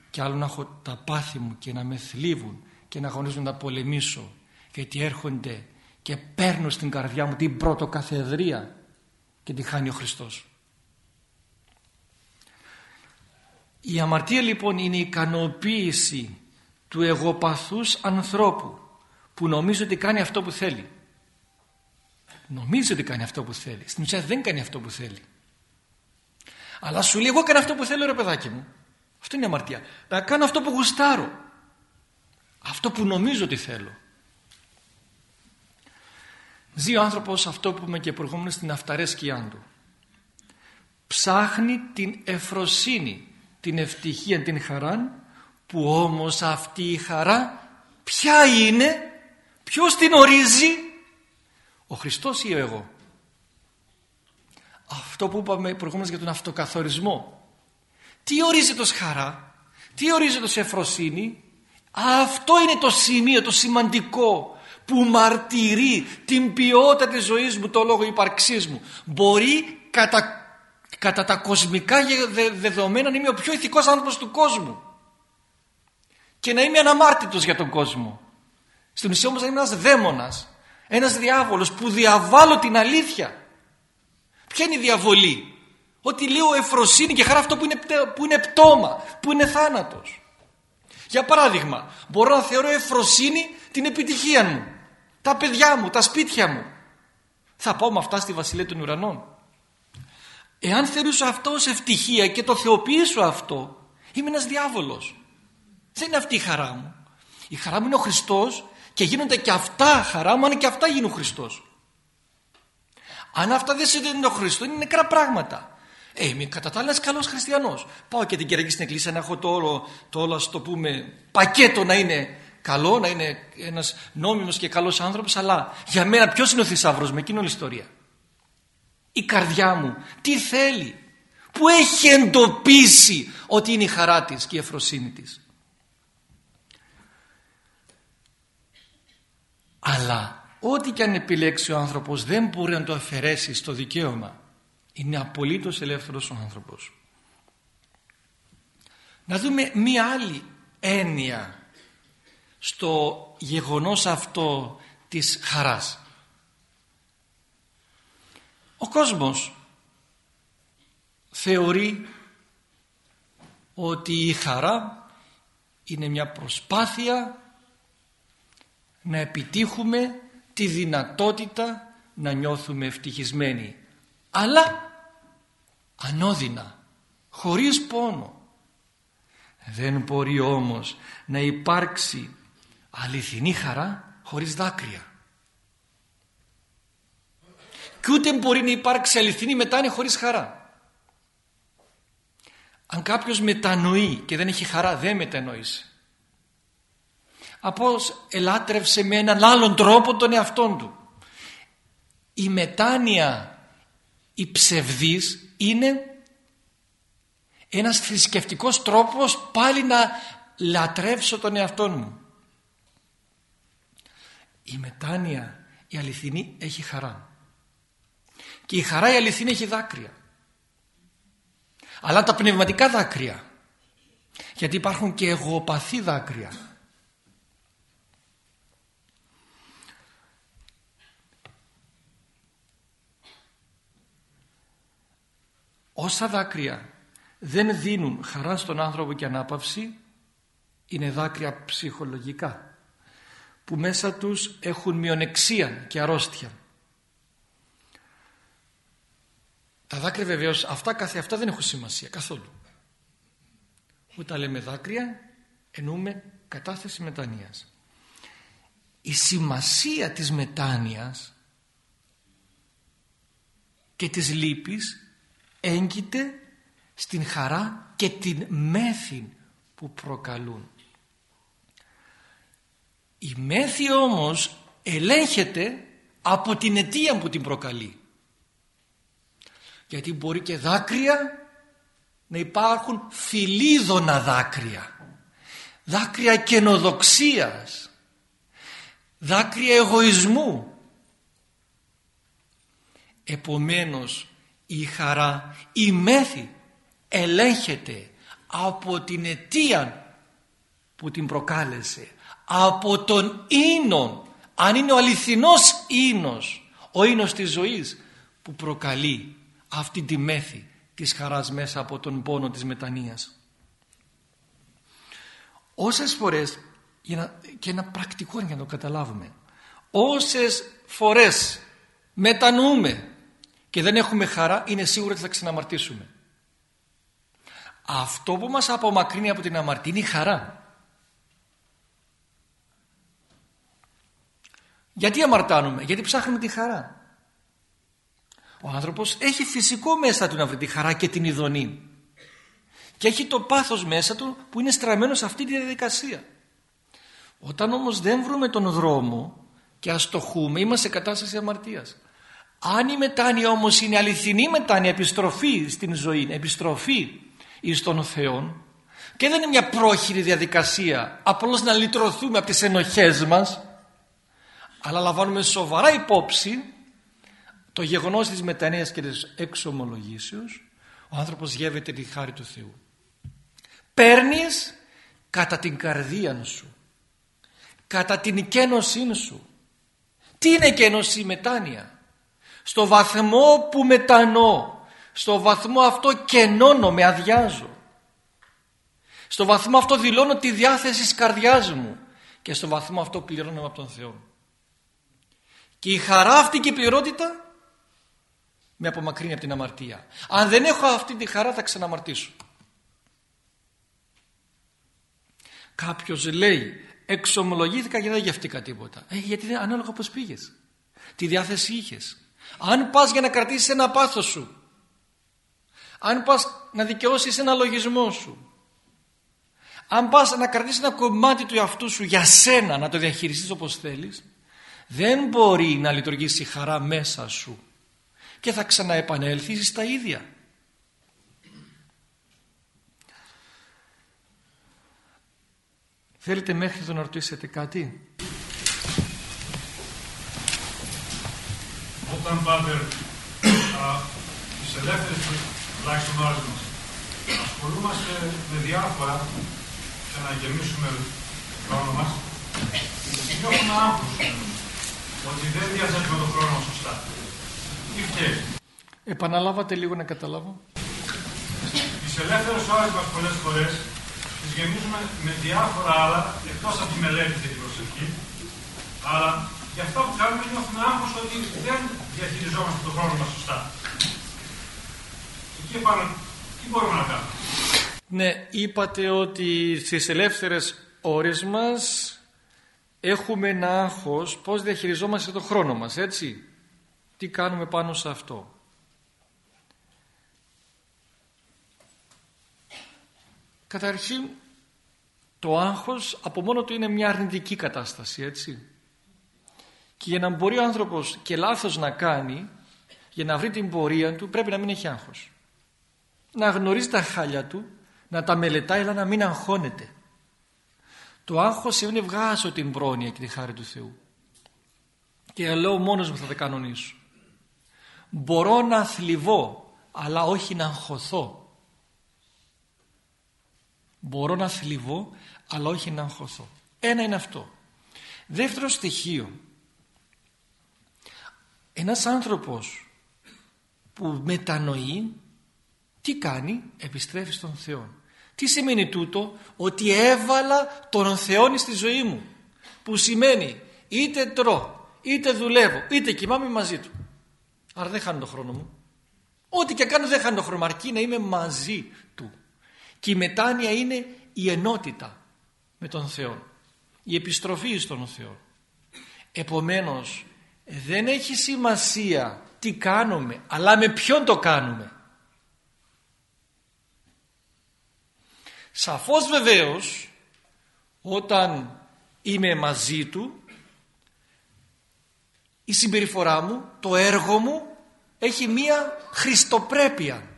και άλλο να έχω τα πάθη μου και να με θλίβουν και να αγωνίζουν να πολεμήσω γιατί έρχονται και παίρνω στην καρδιά μου την πρωτοκαθεδρία και τη χάνει ο Χριστός. Η αμαρτία λοιπόν είναι η ικανοποίηση του εγωπαθούς ανθρώπου που νομίζει ότι κάνει αυτό που θέλει. Νομίζει ότι κάνει αυτό που θέλει. Στην ουσία δεν κάνει αυτό που θέλει. Αλλά σου λέει εγώ κάνω αυτό που θέλω ρε παιδάκι μου. Αυτό είναι αμαρτία. Να κάνω αυτό που γουστάρω. Αυτό που νομίζω ότι θέλω. Ζει ο άνθρωπος αυτό που είμαι και προηγούμενος στην αυταρέσκειά του. Ψάχνει την εφροσύνη, την ευτυχία, την χαρά που όμως αυτή η χαρά ποια είναι, ποιος την ορίζει, ο Χριστός ή εγώ; Αυτό που είπαμε προηγούμενος για τον αυτοκαθορισμό. Τι ορίζει το χαρά, τι ορίζει το εφροσύνη, αυτό είναι το σημείο, το σημαντικό που μαρτυρεί την ποιότητα της ζωής μου, το λόγο ύπαρξής μου. Μπορεί κατά, κατά τα κοσμικά δεδομένα να είμαι ο πιο ηθικός άνθρωπος του κόσμου και να είμαι αναμάρτητος για τον κόσμο. Στην ουσία όμως να είμαι ένας δαίμονας, ένας διάβολος που διαβάλλω την αλήθεια. Ποια είναι η διαβολή; Ότι λέω εφροσύνη και χαρά αυτό που είναι, που είναι πτώμα, που είναι θάνατος. Για παράδειγμα, μπορώ να θεωρώ εφροσύνη την επιτυχία μου, τα παιδιά μου, τα σπίτια μου. Θα πάω με αυτά στη Βασιλεία των Ουρανών. Εάν θεωρήσω αυτό ως ευτυχία και το θεοποιήσω αυτό, είμαι ένας διάβολος. Δεν είναι αυτή η χαρά μου. Η χαρά μου είναι ο Χριστός και γίνονται και αυτά χαρά μου αν και αυτά γίνουν ο Χριστός. Αν αυτά δεν συνδέονται ο Χριστό είναι νεκρά πράγματα. Ε, είμαι κατά τα άλλα καλός χριστιανός. Πάω και την Κυριακή στην εκκλησία να έχω το όλο, το όλο το πούμε, πακέτο να είναι καλό, να είναι ένας νόμιμος και καλός άνθρωπος, αλλά για μένα ποιος είναι ο θησαυρό με εκείνη όλη η ιστορία. Η καρδιά μου τι θέλει, που έχει εντοπίσει ότι είναι η χαρά της και η εφροσύνη της. Αλλά ό,τι και αν επιλέξει ο άνθρωπος δεν μπορεί να το αφαιρέσει στο δικαίωμα. Είναι απολύτως ελεύθερος ο άνθρωπος. Να δούμε μία άλλη έννοια στο γεγονός αυτό της χαράς. Ο κόσμος θεωρεί ότι η χαρά είναι μια προσπάθεια να επιτύχουμε τη δυνατότητα να νιώθουμε ευτυχισμένοι αλλά ανώδυνα χωρίς πόνο. Δεν μπορεί όμως να υπάρξει αληθινή χαρά χωρίς δάκρυα. Και ούτε μπορεί να υπάρξει αληθινή μετάνοια χωρίς χαρά. Αν κάποιος μετανοεί και δεν έχει χαρά δεν μετανοήσει Απός ελάτρευσε με έναν άλλον τρόπο τον εαυτόν του. Η μετάνοια, η ψευδής είναι ένας θρησκευτικός τρόπος πάλι να λατρεύσω τον εαυτό μου. Η μετάνοια, η αληθινή έχει χαρά. Και η χαρά η αληθινή έχει δάκρυα. Αλλά τα πνευματικά δάκρυα. Γιατί υπάρχουν και εγωπαθή δάκρυα όσα δάκρυα δεν δίνουν χαρά στον άνθρωπο και ανάπαυση είναι δάκρυα ψυχολογικά που μέσα τους έχουν μειονεξία και αρρώστια Τα δάκρυα βεβαίως αυτά καθε αυτά δεν έχουν σημασία καθόλου. Όταν λέμε δάκρυα εννοούμε κατάθεση μετανοίας. Η σημασία της μετάνοιας και της λύπης έγκυται στην χαρά και την μέθη που προκαλούν. Η μέθη όμως ελέγχεται από την αιτία που την προκαλεί. Γιατί μπορεί και δάκρυα να υπάρχουν φιλίδωνα δάκρυα. Δάκρυα καινοδοξίας. Δάκρυα εγωισμού. Επομένως η χαρά, η μέθη ελέγχεται από την αιτία που την προκάλεσε από τον ίνον. Αν είναι ο αληθινός ίνος ο ίνος της ζωής που προκαλεί αυτή τη μέθη της χαράς μέσα από τον πόνο της μετανοίας. Όσες φορές και ένα πρακτικό για να το καταλάβουμε όσες φορές μετανοούμε και δεν έχουμε χαρά είναι σίγουρο ότι θα ξαναμαρτήσουμε. Αυτό που μας απομακρύνει από την αμαρτία είναι η χαρά. Γιατί αμαρτάνουμε; Γιατί ψάχνουμε τη χαρά. Ο άνθρωπος έχει φυσικό μέσα του να βρει τη χαρά και την ειδονή. Και έχει το πάθος μέσα του που είναι στραμμένο σε αυτή τη διαδικασία. Όταν όμως δεν βρούμε τον δρόμο και αστοχούμε είμαστε σε κατάσταση αμαρτίας αν η μετάνοια όμως είναι αληθινή μετάνοια επιστροφή στην ζωή επιστροφή εις τον Θεό και δεν είναι μια πρόχειρη διαδικασία απλώς να λυτρωθούμε από τις ενοχές μας αλλά λαμβάνουμε σοβαρά υπόψη το γεγονός της μετανοίας και της εξομολογήσεως. Ο άνθρωπος γεύεται τη χάρη του Θεού. Παίρνεις κατά την καρδία σου κατά την κένωσή σου. Τι είναι κένωση η μετάνοια; Στο βαθμό που μετανοώ στο βαθμό αυτό κενώνω, με αδειάζω. Στο βαθμό αυτό δηλώνω τη διάθεση της καρδιάς μου και στο βαθμό αυτό πληρώνω από τον Θεό. Και η χαρά αυτή και η πληρότητα με απομακρύνει από την αμαρτία. Αν δεν έχω αυτή τη χαρά θα ξαναμαρτήσω. Κάποιος λέει εξομολογήθηκα και δεν γευτήκα τίποτα. Ε, γιατί δεν ανάλογα πως πήγες. Τι διάθεση είχες. Αν πας για να κρατήσεις ένα πάθος σου αν πας να δικαιώσεις ένα λογισμό σου αν πας να κρατήσεις ένα κομμάτι του εαυτού σου για σένα να το διαχειριστείς όπως θέλεις δεν μπορεί να λειτουργήσει η χαρά μέσα σου και θα ξαναεπανέλθεις στα ίδια. Θέλετε μέχρι εδώ να ρωτήσετε κάτι; Όταν πάτε τις ελεύθερες τουλάχιστον όλες μας. Ασχολούμαστε με διάφορα για να γεμίσουμε το χρόνο μας. Νιώθουμε άγχος ότι δεν διαθέτουμε τον χρόνο σωστά. Τι φταίει; Επαναλάβατε λίγο να καταλάβω. Τις ελεύθερες ώρες μας πολλές φορές τις γεμίζουμε με διάφορα άλλα εκτός από τη μελέτη και την προσευχή αλλά για αυτά που κάνουμε νιώθουμε άγχος ότι δεν διαχειριζόμαστε τον χρόνο μας σωστά και τι μπορούμε να κάνουμε; Ναι, είπατε ότι στις ελεύθερες ώρες μας έχουμε ένα άγχος πώς διαχειριζόμαστε το χρόνο μας, έτσι; Τι κάνουμε πάνω σε αυτό; Καταρχήν, το άγχος από μόνο του είναι μια αρνητική κατάσταση, έτσι; Και για να μπορεί ο άνθρωπος και λάθος να κάνει, για να βρει την πορεία του, πρέπει να μην έχει άγχος να γνωρίζει τα χάλια του, να τα μελετάει αλλά να μην αγχώνεται. Το άγχος είναι βγάζω την πρόνοια και τη χάρη του Θεού. Και λέω μόνος μου θα τα κανονίσω. Μπορώ να θλιβώ αλλά όχι να αγχωθώ. Μπορώ να θλιβώ αλλά όχι να αγχωθώ. Ένα είναι αυτό. Δεύτερο στοιχείο. Ένας άνθρωπος που μετανοεί τι κάνει, επιστρέφει στον Θεό. Τι σημαίνει τούτο, ότι έβαλα τον Θεό στη ζωή μου. Που σημαίνει είτε τρώω, είτε δουλεύω, είτε κοιμάμαι μαζί του. Άρα δεν χάνω τον χρόνο μου. Ό,τι και κάνω δεν χάνω χρόνο αρκεί να είμαι μαζί του. Και η μετάνοια είναι η ενότητα με τον Θεό. Η επιστροφή στον Θεό. Επομένως δεν έχει σημασία τι κάνουμε αλλά με ποιον το κάνουμε. Σαφώς βεβαίως όταν είμαι μαζί του η συμπεριφορά μου, το έργο μου έχει μία χριστοπρέπεια.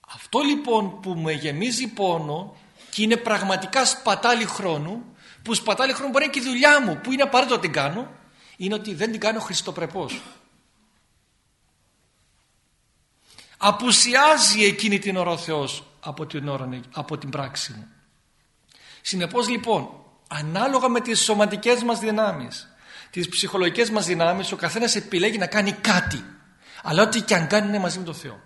Αυτό λοιπόν που με γεμίζει πόνο και είναι πραγματικά σπατάλη χρόνου που σπατάλη χρόνου μπορεί να είναι και η δουλειά μου που είναι απαραίτητο να την κάνω είναι ότι δεν την κάνω χριστοπρεπώς. Απουσιάζει εκείνη την ώρα ο Θεός από την, ώρα, από την πράξη μου. Συνεπώς λοιπόν ανάλογα με τις σωματικές μας δυνάμεις τις ψυχολογικές μας δυνάμεις ο καθένας επιλέγει να κάνει κάτι αλλά ό,τι και αν κάνει είναι μαζί με τον Θεό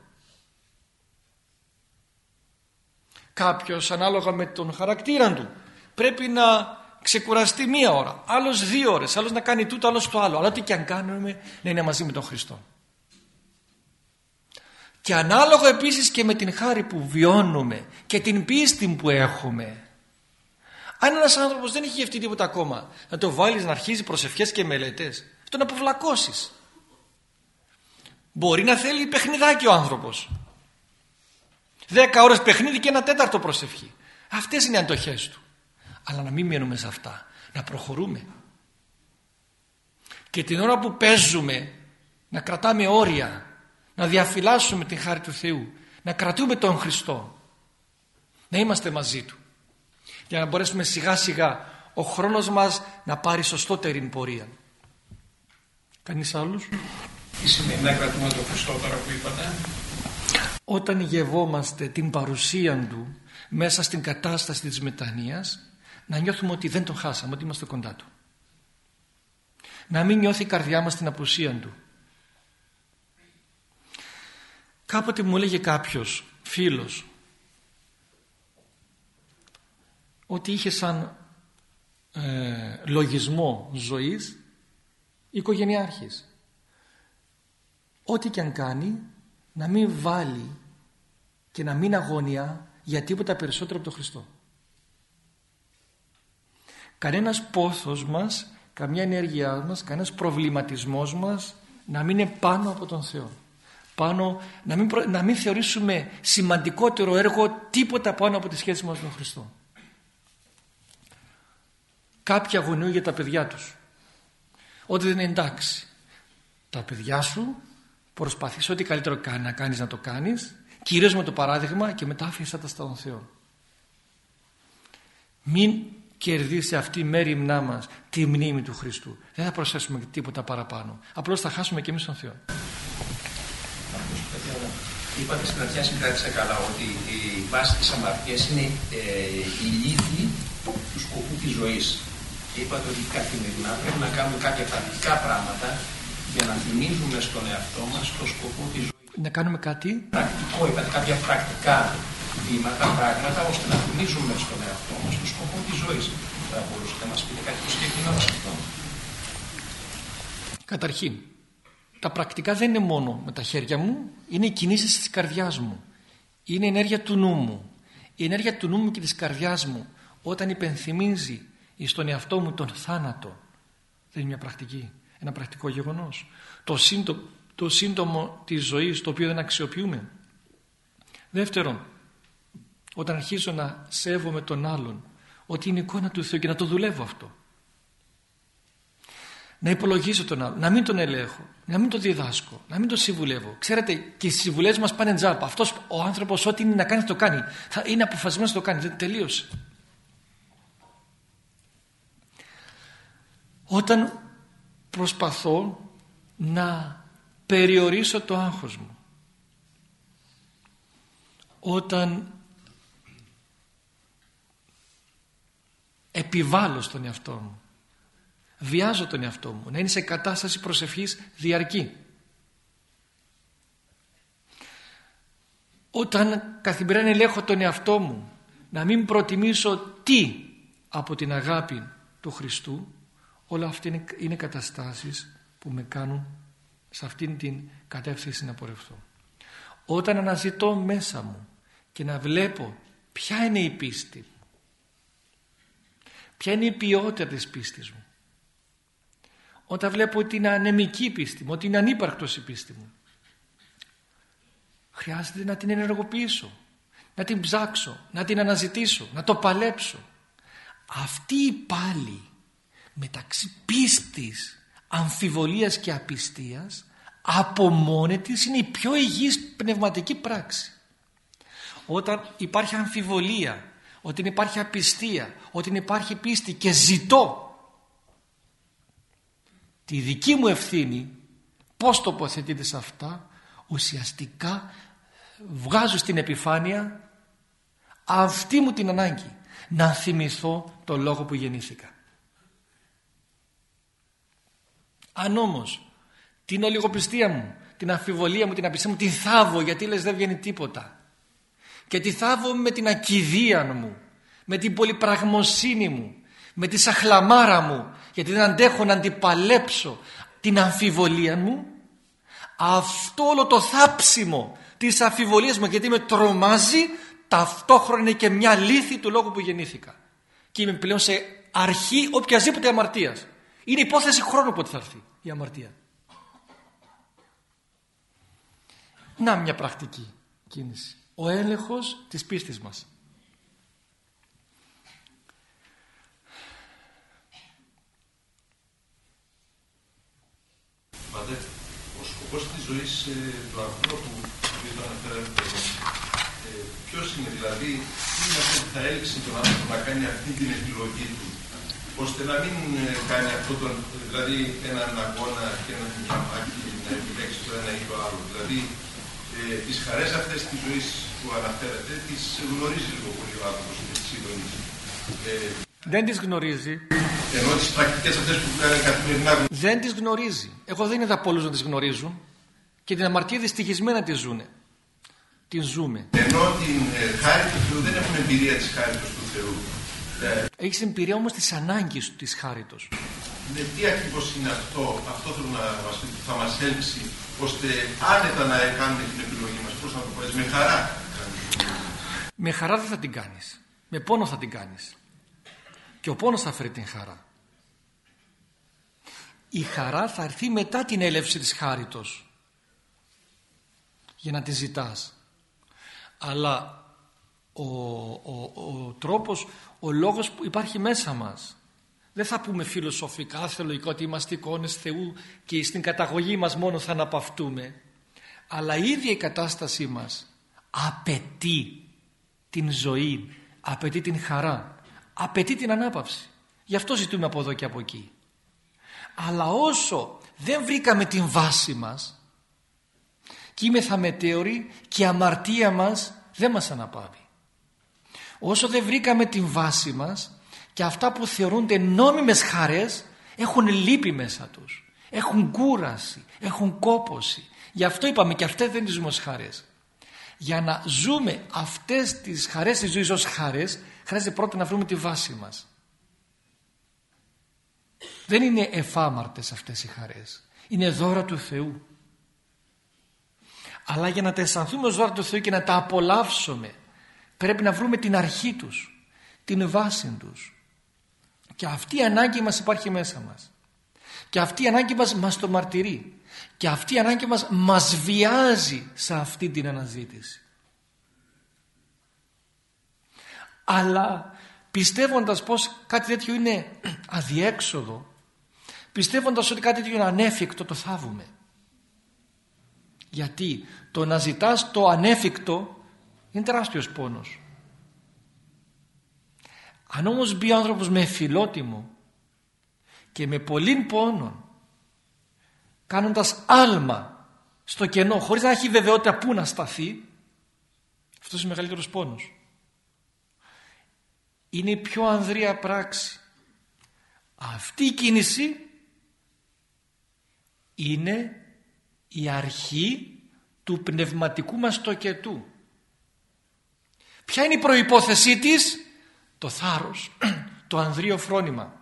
κάποιος ανάλογα με τον χαρακτήρα του πρέπει να ξεκουραστεί μία ώρα άλλος δύο ώρες, άλλος να κάνει τούτο, άλλος το άλλο αλλά ό,τι και αν κάνουμε να είναι μαζί με τον Χριστό και ανάλογα επίσης και με την χάρη που βιώνουμε και την πίστη που έχουμε αν ένας άνθρωπος δεν έχει γευτεί τίποτα ακόμα, να το βάλεις να αρχίζει προσευχές και μελετές, αυτό να αποβλακώσεις. Μπορεί να θέλει παιχνιδάκι ο άνθρωπος. Δέκα ώρες παιχνίδι και ένα τέταρτο προσευχή. Αυτές είναι οι αντοχές του. Αλλά να μην μείνουμε σε αυτά. Να προχωρούμε. Και την ώρα που παίζουμε να κρατάμε όρια. Να διαφυλάσσουμε την χάρη του Θεού. Να κρατούμε τον Χριστό. Να είμαστε μαζί Του για να μπορέσουμε σιγά σιγά ο χρόνος μας να πάρει σωστότερη πορεία. Κανείς άλλος; Τι σημαίνει να κρατούμε τον Χριστό τώρα που είπατε. Όταν γευόμαστε την παρουσία Του μέσα στην κατάσταση της μετανοίας να νιώθουμε ότι δεν τον χάσαμε, ότι είμαστε κοντά Του. Να μην νιώθει η καρδιά μας την απουσία Του. Κάποτε μου έλεγε κάποιος φίλος ότι είχε σαν ε, λογισμό ζωής οικογενειάρχης. Ό,τι και αν κάνει να μην βάλει και να μην αγωνιά για τίποτα περισσότερο από τον Χριστό. Κανένας πόθος μας, καμιά ενέργειά μας, κανένας προβληματισμός μας να μην είναι πάνω από τον Θεό. Πάνω, να, μην, να μην θεωρήσουμε σημαντικότερο έργο τίποτα πάνω από τη σχέση μας με τον Χριστό. Κάποιοι αγωνιούν για τα παιδιά τους. Ότι δεν είναι εντάξει. Τα παιδιά σου προσπαθείς ό,τι καλύτερο κάνει να κάνεις να το κάνεις κυρίως με το παράδειγμα και μετά άφησα τα στον Θεό. Μην κερδίσει αυτή η μέρημνά μας τη μνήμη του Χριστού δεν θα προσθέσουμε τίποτα παραπάνω απλώς θα χάσουμε και εμείς τον Θεό Είπατε στην αρχή, συγκράτησα καλά, ότι η βάση της αμαρτίας είναι ε, η λύθη του σκοπού της ζωής είπατε ότι καθημερινά πρέπει να κάνουμε κάποια πρακτικά πράγματα για να θυμίζουμε στον εαυτό μας το σκοπό της ζωής. Να κάνουμε κάτι. Πρακτικό, είπατε κάποια πρακτικά βήματα, πράγματα, ώστε να θυμίζουμε στον εαυτό μας το σκοπό της ζωής. Θα μπορούσατε να μας πείτε κάτι το συγκεκριμένο σε αυτό. Καταρχήν, τα πρακτικά δεν είναι μόνο με τα χέρια μου, είναι οι κινήσεις της καρδιάς μου. Είναι η ενέργεια του νου μου. Η ενέργεια του νου μου και της καρδιάς μου όταν υπενθυμίζει στον εαυτό μου τον θάνατο δεν είναι μια πρακτική ένα πρακτικό γεγονός το σύντομο, το σύντομο της ζωής το οποίο δεν αξιοποιούμε δεύτερον όταν αρχίζω να σέβομαι τον άλλον ότι είναι εικόνα του Θεού και να το δουλεύω αυτό να υπολογίσω τον άλλο, να μην τον ελέγχω, να μην τον διδάσκω, να μην τον συμβουλεύω. Ξέρετε, και οι συμβουλές μας πάνε τζάπα. Αυτός ο άνθρωπος, ό,τι είναι να κάνει, το κάνει. Θα είναι αποφασισμένος να το κάνει. Δεν τελείωσε. όταν προσπαθώ να περιορίσω το άγχος μου όταν επιβάλλω στον εαυτό μου. Βιάζω τον εαυτό μου. Να είναι σε κατάσταση προσευχής διαρκή. Όταν καθημερινά ελέγχω τον εαυτό μου να μην προτιμήσω τι από την αγάπη του Χριστού Όλα αυτά είναι, είναι καταστάσεις που με κάνουν σε αυτήν την κατεύθυνση να πορευτώ. Όταν αναζητώ μέσα μου και να βλέπω ποια είναι η πίστη ποια είναι η ποιότητα της πίστης μου; Όταν βλέπω ότι είναι ανεμική πίστη μου ότι είναι ανύπαρκτος η πίστη μου χρειάζεται να την ενεργοποιήσω να την ψάξω, να την αναζητήσω, να το παλέψω αυτή η πάλι μεταξύ πίστης, αμφιβολίας και απιστίας από μόνη της είναι η πιο υγιής πνευματική πράξη. Όταν υπάρχει αμφιβολία, όταν υπάρχει απιστία, όταν υπάρχει πίστη και ζητώ τη δική μου ευθύνη πώς τοποθετείται σε αυτά ουσιαστικά βγάζω στην επιφάνεια αυτή μου την ανάγκη να θυμηθώ το λόγο που γεννήθηκα. Αν όμως την ολιγοπιστία μου, την αμφιβολία μου, την απιστία μου, την θάβω γιατί λες δεν βγαίνει τίποτα. Και τη θάβω με την ακιδεία μου, με την πολυπραγμοσύνη μου, με τη σαχλαμάρα μου, γιατί δεν αντέχω να αντιπαλέψω την αμφιβολία μου. Αυτό όλο το θάψιμο της αμφιβολίας μου γιατί με τρομάζει ταυτόχρονα είναι και μια λύθη του λόγου που γεννήθηκα. Και είμαι πλέον σε αρχή οποιασδήποτε αμαρτίας. Είναι υπόθεση χρόνου που θα έρθει η αμαρτία. Να μια πρακτική κίνηση. Ο έλεγχος της πίστης μας. Πατέ, ο σκοπός της ζωής ε, του ανθρώπου που το αναφέρατε ε, ποιος είναι δηλαδή, τι είναι αυτό που θα έλξει τον άνθρωπο να κάνει αυτή την επιλογή του; Ώστε να μην ε, κάνει αυτό τον, δηλαδή έναν αγώνα και ένα μάχη να επιλέξει το ένα ή το άλλο. Δηλαδή ε, τις χαρές αυτές της ζωής που αναφέρατε τις γνωρίζει λίγο πολύ ο άνθρωπος της σύντομης. Ε, δεν τις γνωρίζει. Ενώ τις πρακτικές αυτές που κάνει καθημερινά Δεν τις γνωρίζει. Εγώ δεν είδα πολλούς να τις γνωρίζουν και την αμαρτία δυστυχισμένα τη ζουνε. Την ζούμε. Ενώ την ε, χάρη του Θεού δεν έχουμε εμπειρία της χάρη του Θεού. Ε, Έχεις εμπειρία όμως της ανάγκης της χάριτος. Ναι, τι ακριβώς είναι αυτό, αυτό θέλω να μας πει, που θα μας έλξει, ώστε άνετα να κάνουμε την επιλογή μας. Πώς να το πω, με χαρά. Με χαρά δεν θα την κάνεις. Με πόνο θα την κάνεις. Και ο πόνος θα φέρει την χαρά. Η χαρά θα έρθει μετά την έλευση της χάριτος για να τη ζητάς. Αλλά ο, ο, ο τρόπος, ο λόγος που υπάρχει μέσα μας. Δεν θα πούμε φιλοσοφικά, θεολογικά ότι είμαστε εικόνες Θεού και στην καταγωγή μας μόνο θα αναπαυτούμε. Αλλά η ίδια η κατάστασή μας απαιτεί την ζωή, απαιτεί την χαρά, απαιτεί την ανάπαυση. Γι' αυτό ζητούμε από εδώ και από εκεί. Αλλά όσο δεν βρήκαμε την βάση μας και είμαι θα μετέωροι και η αμαρτία μας δεν μας αναπαύει. Όσο δεν βρήκαμε την βάση μας και αυτά που θεωρούνται νόμιμες χαρές έχουν λύπη μέσα τους. Έχουν κούραση, έχουν κόποση. Γι' αυτό είπαμε και αυτές δεν τις ζούμε ως χαρές. Για να ζούμε αυτές τις χαρές της ζωής ως χαρές χρειάζεται πρώτα να βρούμε τη βάση μας. Δεν είναι εφάμαρτες αυτές οι χαρές. Είναι δώρα του Θεού. Αλλά για να τα αισθανθούμε ως δώρα του Θεού και να τα απολαύσουμε πρέπει να βρούμε την αρχή τους, την βάση τους. Και αυτή η ανάγκη μας υπάρχει μέσα μας. Και αυτή η ανάγκη μας μας το μαρτυρεί. Και αυτή η ανάγκη μας μας βιάζει σε αυτή την αναζήτηση. Αλλά πιστεύοντας πως κάτι τέτοιο είναι αδιέξοδο, πιστεύοντας ότι κάτι τέτοιο είναι ανέφικτο, το θάβουμε. Γιατί το να ζητάς το ανέφικτο είναι τεράστιος πόνος. Αν όμως μπει ο άνθρωπος με φιλότιμο και με πολλήν πόνο κάνοντας άλμα στο κενό χωρίς να έχει βεβαιότητα πού να σταθεί αυτός είναι ο μεγαλύτερος πόνος. Είναι η πιο ανδρεία πράξη. Αυτή η κίνηση είναι η αρχή του πνευματικού μας τοκετού. Ποια είναι η προϋπόθεσή της; Το θάρρος, το ανδρείο φρόνημα.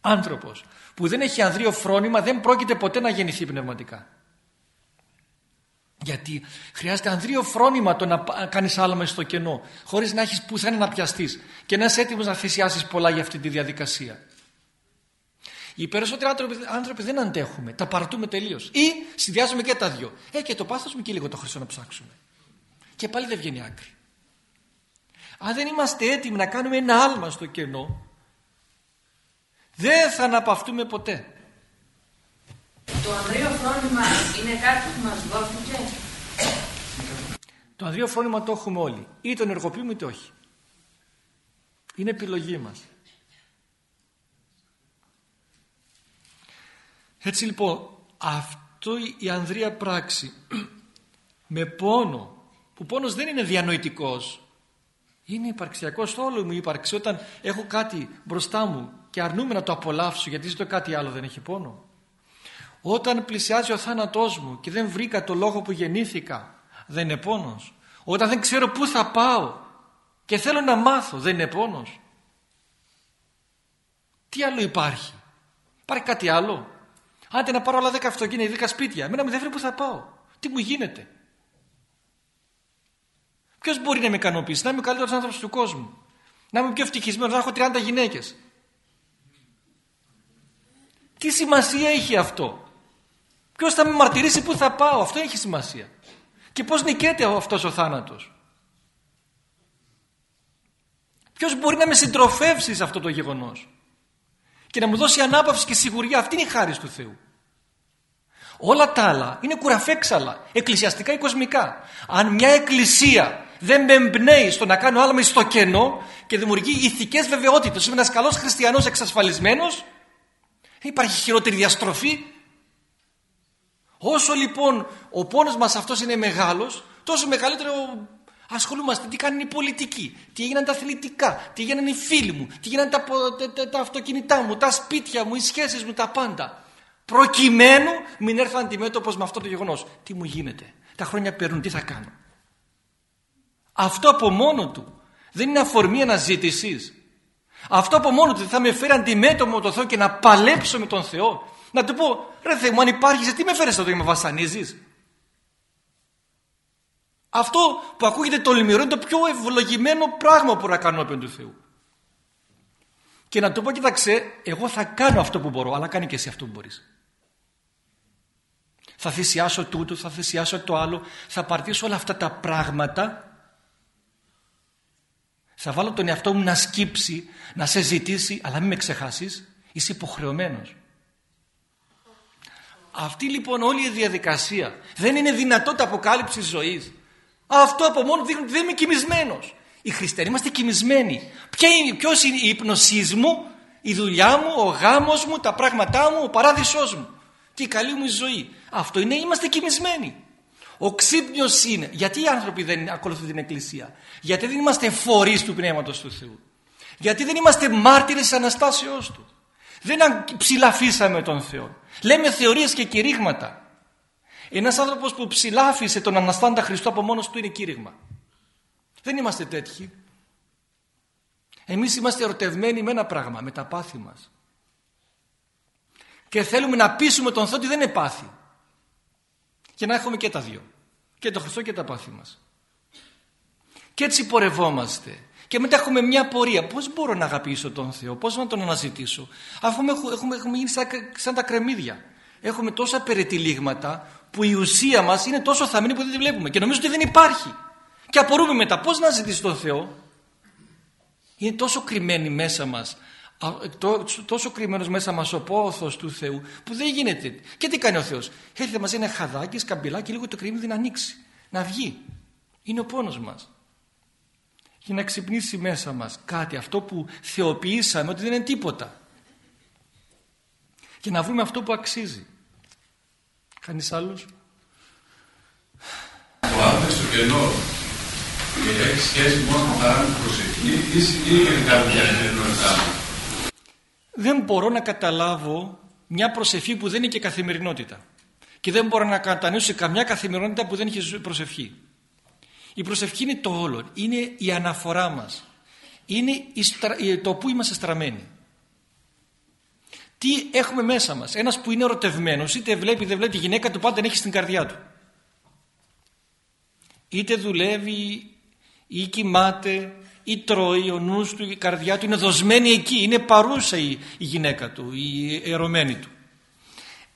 άνθρωπος που δεν έχει ανδρείο φρόνημα δεν πρόκειται ποτέ να γεννηθεί πνευματικά. Γιατί χρειάζεται ανδρείο φρόνημα το να κάνεις άλμα στο κενό χωρίς να έχεις πουθενά να πιαστείς και να είσαι έτοιμος να θυσιάσεις πολλά για αυτή τη διαδικασία. Οι περισσότεροι άνθρωποι, άνθρωποι δεν αντέχουμε, τα παρατούμε τελείως. Ή συνδυάζουμε και τα δυο. Ε, και το πάθος και λίγο το χρυσό να ψάξουμε. Και πάλι δεν βγαίνει άκρη. Αν δεν είμαστε έτοιμοι να κάνουμε ένα άλμα στο κενό, δεν θα αναπαυτούμε ποτέ. Το ανδρείο φρόνημα είναι κάτι που μας δόθηκε; Το ανδρείο φρόνημα το έχουμε όλοι. Ή τον ενεργοποιούμε είτε όχι. Είναι επιλογή μας. Έτσι λοιπόν αυτό η ανδρεία πράξη με πόνο που πόνος δεν είναι διανοητικός είναι υπαρξιακό στο όλο μου ύπαρξη όταν έχω κάτι μπροστά μου και αρνούμε να το απολαύσω γιατί ζητώ κάτι άλλο δεν έχει πόνο όταν πλησιάζει ο θάνατός μου και δεν βρήκα το λόγο που γεννήθηκα δεν είναι πόνος όταν δεν ξέρω πού θα πάω και θέλω να μάθω δεν είναι πόνος τι άλλο υπάρχει; Υπάρχει κάτι άλλο; Άντε να πάρω άλλα δέκα αυτοκίνητα, δέκα σπίτια. Εμένα με δεν που θα πάω. Τι μου γίνεται; Ποιος μπορεί να με ικανοποιήσει, να είμαι ο καλύτερος άνθρωπος του κόσμου. Να είμαι πιο ευτυχισμένος, να έχω 30 γυναίκες. Τι σημασία έχει αυτό; Ποιος θα με μαρτυρήσει πού θα πάω; Αυτό έχει σημασία. Και πώς νικέται αυτός ο θάνατος; Ποιος μπορεί να με συντροφεύσει σε αυτό το γεγονός; Και να μου δώσει ανάπαυση και σιγουριά. Αυτή είναι η χάρη του Θεού. Όλα τα άλλα είναι κουραφέξαλα, εκκλησιαστικά ή κοσμικά. Αν μια εκκλησία δεν με εμπνέει στο να κάνω άλμα στο κενό και δημιουργεί ηθικές βεβαιότητες, είμαι ένας καλός χριστιανός εξασφαλισμένος, υπάρχει χειρότερη διαστροφή. Όσο λοιπόν ο πόνος μας αυτός είναι μεγάλος, τόσο μεγαλύτερο ασχολούμαστε τι κάνουν οι πολιτικοί, τι έγιναν τα αθλητικά, τι έγιναν οι φίλοι μου, τι έγιναν τα, τα, τα, αυτοκίνητά μου, τα σπίτια μου, οι σχέσεις μου, τα πάντα. Προκειμένου μην έρθω αντιμέτωπος με αυτό το γεγονός. Τι μου γίνεται, τα χρόνια παίρνουν, τι θα κάνω. Αυτό από μόνο του δεν είναι αφορμή αναζήτησης. Αυτό από μόνο του θα με φέρει αντιμέτωπο με τον Θεό και να παλέψω με τον Θεό. Να του πω, ρε Θεέ μου αν υπάρχεις, τι με φέρεις εδώ και με βασανίζεις; Αυτό που ακούγεται τολμηρό είναι το πιο ευλογημένο πράγμα που μπορώ να κάνω απέναντι του Θεού. Και να του πω, κοίταξε, εγώ θα κάνω αυτό που μπορώ, αλλά κάνει και εσύ αυτό που μπορείς. Θα θυσιάσω τούτο, θα θυσιάσω το άλλο, θα παρτίσω όλα αυτά τα πράγματα. Θα βάλω τον εαυτό μου να σκύψει, να σε ζητήσει, αλλά μην με ξεχάσεις, είσαι υποχρεωμένος. Αυτή λοιπόν όλη η διαδικασία δεν είναι δυνατότητα αποκάλυψης ζωής. Αυτό από μόνο δείχνει ότι δεν είμαι κοιμισμένος. Οι χριστιανοί είμαστε κοιμισμένοι. Ποιος είναι η υπνοσή μου, η δουλειά μου, ο γάμος μου, τα πράγματά μου, ο παράδεισός μου. Τι καλή μου η ζωή. Αυτό είναι, είμαστε κοιμισμένοι. Ο ξύπνιος είναι. Γιατί οι άνθρωποι δεν ακολουθούν την Εκκλησία; Γιατί δεν είμαστε φορείς του πνεύματος του Θεού. Γιατί δεν είμαστε μάρτυρες της αναστάσεώς του. Δεν ψηλαφίσαμε τον Θεό. Λέμε θεωρίες και κηρύγματα. Ένας άνθρωπος που ψηλάφισε τον Αναστάντα Χριστό από μόνος του είναι κήρυγμα. Δεν είμαστε τέτοιοι. Εμείς είμαστε ερωτευμένοι με ένα πράγμα, με τα πάθη μας. Και θέλουμε να πείσουμε τον Θεό ότι δεν είναι πάθη. Και να έχουμε και τα δύο. Και το Χριστό και τα πάθη μας. Και έτσι πορευόμαστε. Και μετά έχουμε μια πορεία. Πώς μπορώ να αγαπήσω τον Θεό, πώς να τον αναζητήσω; Αφού έχουμε, έχουμε γίνει σαν, τα κρεμμύδια. Έχουμε τόσα περιτυλίγματα που η ουσία μας είναι τόσο θαμμένη που δεν τη βλέπουμε και νομίζω ότι δεν υπάρχει. Και απορούμε μετά πώς να ζητήσει τον Θεό; Είναι τόσο κρυμμένη μέσα μας τόσο κρυμμένος μέσα μας ο πόθος του Θεού που δεν γίνεται. Και τι κάνει ο Θεός; Έρχεται μαζί ένα χαδάκι, σκαμπιλάκι, λίγο το κρυμμύδι να ανοίξει. Να βγει. Είναι ο πόνος μας. Για να ξυπνήσει μέσα μας κάτι αυτό που θεοποιήσαμε ότι δεν είναι τίποτα. Και να βρούμε αυτό που αξίζει. Κανείς άλλος; Ο άνθρωπος στο κενό και έχει σχέση μόνο με τα προσευχή ή είναι κάποια καθημερινότητά Δεν μπορώ να καταλάβω μια προσευχή που δεν είναι και καθημερινότητα. Και δεν μπορώ να κατανοήσω καμιά καθημερινότητα που δεν έχει προσευχή. Η προσευχή είναι το όλο. Είναι η αναφορά μας. Είναι το που είμαστε στραμμένοι. Τι έχουμε μέσα μας. Ένας που είναι ερωτευμένος είτε βλέπει είτε βλέπει τη γυναίκα του πάντα έχει στην καρδιά του. Είτε δουλεύει ή κοιμάται ή τρώει ο νους του, η καρδιά του είναι δοσμένη εκεί. Είναι παρούσα η, η γυναίκα του, η ερωμένη του.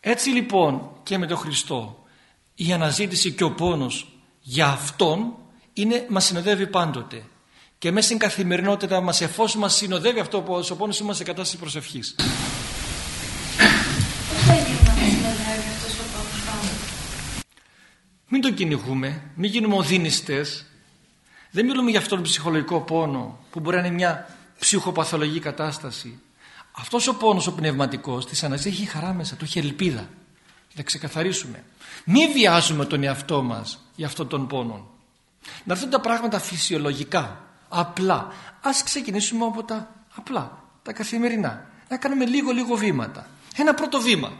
Έτσι λοιπόν και με τον Χριστό η αναζήτηση και ο πόνος για Αυτόν είναι, μας συνοδεύει πάντοτε. Και μέσα στην καθημερινότητα μας εφόσον μας συνοδεύει αυτό ο πόνος είμαστε σε κατάσταση προσευχής. Μην το κυνηγούμε, μην γίνουμε οδύνιστες. Δεν μιλούμε για αυτόν τον ψυχολογικό πόνο που μπορεί να είναι μια ψυχοπαθολογική κατάσταση. Αυτός ο πόνος ο πνευματικός της αναζήτησης έχει χαρά μέσα, του έχει ελπίδα. Να ξεκαθαρίσουμε. Μην βιάζουμε τον εαυτό μας για αυτόν τον πόνο. Να έρθουν τα πράγματα φυσιολογικά, απλά. Ας ξεκινήσουμε από τα απλά, τα καθημερινά. Να κάνουμε λίγο λίγο βήματα. Ένα πρώτο βήμα.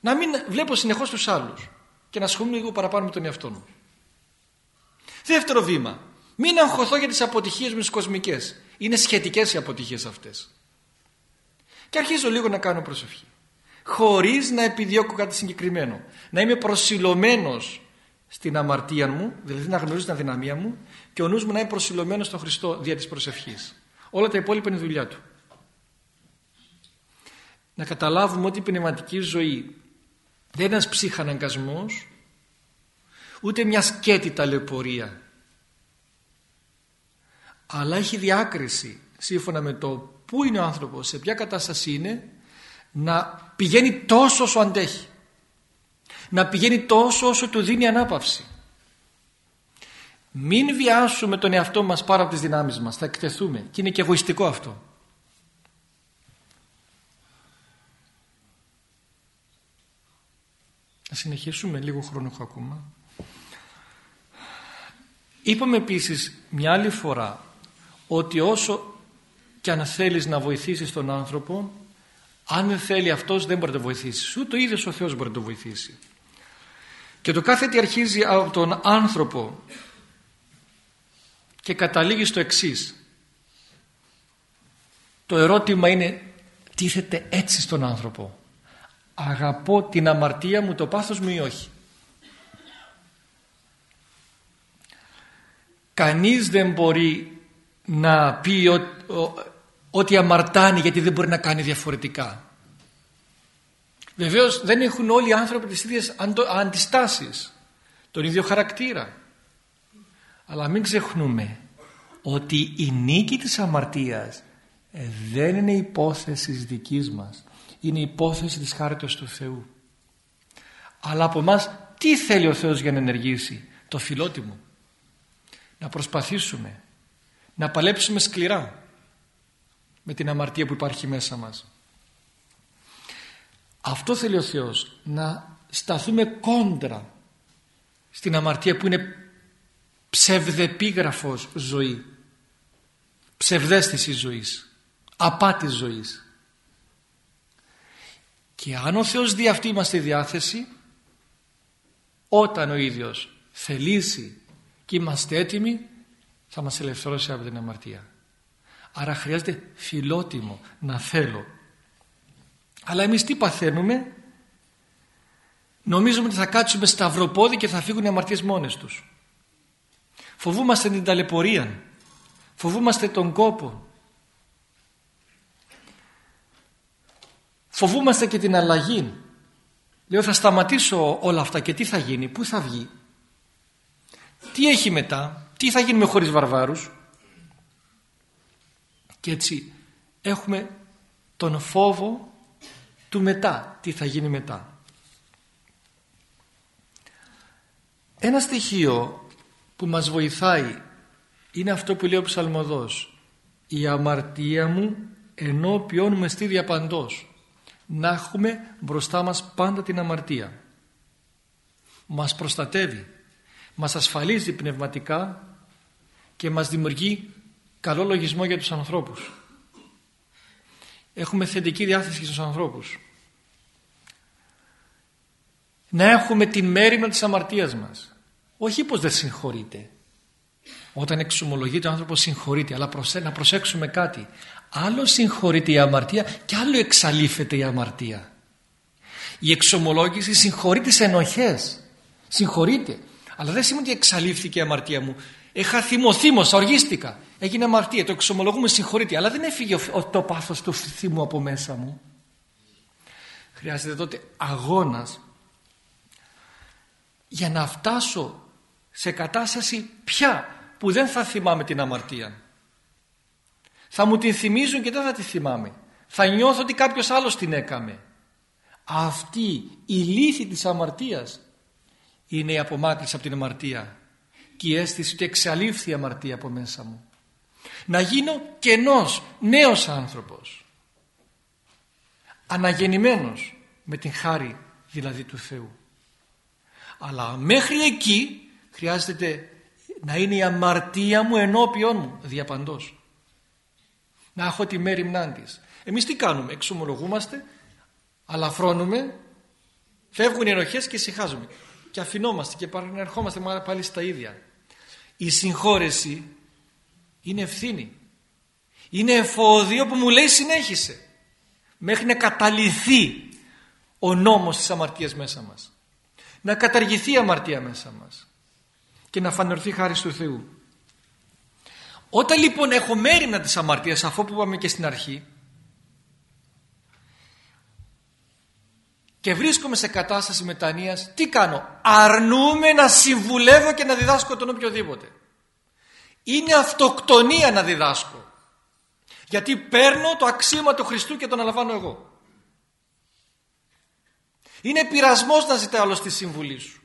Να μην βλέπω συνεχώς τους άλλους και να ασχολούμαι λίγο παραπάνω με τον εαυτό μου. Δεύτερο βήμα. Μην αγχωθώ για τις αποτυχίες μου τις κοσμικές. Είναι σχετικές οι αποτυχίες αυτές. Και αρχίζω λίγο να κάνω προσευχή. Χωρίς να επιδιώκω κάτι συγκεκριμένο. Να είμαι προσιλωμένος στην αμαρτία μου, δηλαδή να γνωρίζω την αδυναμία μου και ο νους μου να είναι προσιλωμένος στον Χριστό δια της προσευχής. Όλα τα υπόλοιπα είναι δουλειά του. Να καταλάβουμε ότι η πνευματική ζωή δεν είναι ένας ψυχαναγκασμός ούτε μια σκέτη ταλαιπωρία αλλά έχει διάκριση σύμφωνα με το πού είναι ο άνθρωπος, σε ποια κατάσταση είναι να πηγαίνει τόσο όσο αντέχει. Να πηγαίνει τόσο όσο του δίνει ανάπαυση. Μην βιάσουμε τον εαυτό μας πάρα από τις δυνάμεις μας. Θα εκτεθούμε. Και είναι και εγωιστικό αυτό. Θα συνεχίσουμε. Λίγο χρόνο έχω ακόμα. Είπαμε επίσης μια άλλη φορά ότι όσο και αν θέλεις να βοηθήσεις τον άνθρωπο αν δεν θέλει αυτός δεν μπορεί να το βοηθήσει. Ούτε ο ίδιος ο Θεός μπορεί να το βοηθήσει. Και το κάθε τι αρχίζει από τον άνθρωπο και καταλήγει στο εξής. Το ερώτημα είναι τίθεται έτσι στον άνθρωπο αγαπώ την αμαρτία μου, το πάθος μου ή όχι; Κανείς δεν μπορεί να πει ότι αμαρτάνει γιατί δεν μπορεί να κάνει διαφορετικά. Βεβαίως δεν έχουν όλοι οι άνθρωποι τις ίδιες αντιστάσεις, τον ίδιο χαρακτήρα. Αλλά μην ξεχνούμε ότι η νίκη της αμαρτίας ε, δεν είναι υπόθεση δικής μας είναι η υπόθεση της χάριτος του Θεού. Αλλά από μας τι θέλει ο Θεός για να ενεργήσει το φιλότιμο; Να προσπαθήσουμε να παλέψουμε σκληρά με την αμαρτία που υπάρχει μέσα μας. Αυτό θέλει ο Θεός να σταθούμε κόντρα στην αμαρτία που είναι ψευδεπίγραφος ζωή ψευδέστηση ζωής απάτη ζωής και αν ο Θεός δει αυτή μας τη διάθεση όταν ο ίδιος θελήσει και είμαστε έτοιμοι θα μας ελευθερώσει από την αμαρτία. Άρα χρειάζεται φιλότιμο να θέλω. Αλλά εμείς τι παθαίνουμε; Νομίζουμε ότι θα κάτσουμε σταυροπόδι και θα φύγουν οι αμαρτίες μόνες τους. Φοβούμαστε την ταλαιπωρία. Φοβούμαστε τον κόπο. Φοβούμαστε και την αλλαγή. Λέω θα σταματήσω όλα αυτά και τι θα γίνει, πού θα βγει. Τι έχει μετά, τι θα γίνουμε χωρίς βαρβάρους; Και έτσι έχουμε τον φόβο του μετά, τι θα γίνει μετά; Ένα στοιχείο που μας βοηθάει είναι αυτό που λέει ο ψαλμοδός «Η αμαρτία μου ενώπιον με στη διαπαντός» να έχουμε μπροστά μας πάντα την αμαρτία. Μας προστατεύει, μας ασφαλίζει πνευματικά και μας δημιουργεί καλό λογισμό για τους ανθρώπους. Έχουμε θετική διάθεση στους ανθρώπους. Να έχουμε την μέρημνα της αμαρτίας μας. Όχι πως δεν συγχωρείται. Όταν εξομολογείται ο άνθρωπος συγχωρείται. Αλλά να προσέξουμε κάτι. Άλλο συγχωρείται η αμαρτία και άλλο εξαλείφεται η αμαρτία. Η εξομολόγηση συγχωρεί τις ενοχές. Συγχωρείται. Αλλά δεν σημαίνει ότι εξαλείφθηκε η αμαρτία μου. Έχα θυμωθήμωσα, οργίστηκα. Έγινε αμαρτία, το εξομολογούμε συγχωρείται. Αλλά δεν έφυγε το πάθος του θυμού από μέσα μου. Χρειάζεται τότε αγώνας για να φτάσω σε κατάσταση πια που δεν θα θυμάμαι την αμαρτία. Θα μου την θυμίζουν και δεν θα τη θυμάμαι. Θα νιώθω ότι κάποιος άλλος την έκαμε. Αυτή η λύθη της αμαρτίας είναι η απομάκρυση από την αμαρτία και η αίσθηση ότι εξαλείφθη η αμαρτία από μέσα μου. Να γίνω κενός, νέος άνθρωπος. Αναγεννημένος με την χάρη δηλαδή του Θεού. Αλλά μέχρι εκεί χρειάζεται να είναι η αμαρτία μου ενώπιον μου διαπαντός. Να έχω τη μέρη μνάντης. Εμείς τι κάνουμε, εξομολογούμαστε, αλαφρώνουμε, φεύγουν οι ενοχές και ησυχάζουμε. Και αφινόμαστε και παρενερχόμαστε πάλι στα ίδια. Η συγχώρεση είναι ευθύνη. Είναι εφόδιο που μου λέει συνέχισε. Μέχρι να καταληθεί ο νόμος της αμαρτίας μέσα μας. Να καταργηθεί η αμαρτία μέσα μας. Και να φανερθεί χάρη του Θεού. Όταν λοιπόν έχω μέρημνα της αμαρτίας αφού που είπαμε και στην αρχή και βρίσκομαι σε κατάσταση μετανοίας. Τι κάνω; Αρνούμε να συμβουλεύω και να διδάσκω τον οποιοδήποτε. Είναι αυτοκτονία να διδάσκω. Γιατί παίρνω το αξίωμα του Χριστού και τον αναλαμβάνω εγώ. Είναι πειρασμός να ζητάει άλλος τη συμβουλή σου.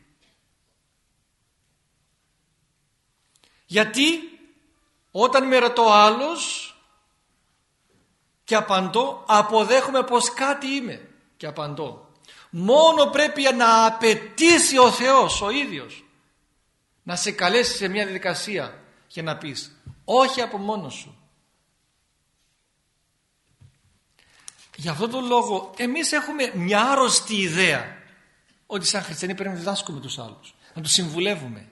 Γιατί όταν με ρωτώ άλλος και απαντώ αποδέχομαι πως κάτι είμαι και απαντώ μόνο πρέπει να απαιτήσει ο Θεός ο ίδιος να σε καλέσει σε μια διαδικασία για να πεις όχι από μόνος σου για αυτόν τον λόγο εμείς έχουμε μια άρρωστη ιδέα ότι σαν χριστιανοί πρέπει να διδάσκουμε τους άλλους να τους συμβουλεύουμε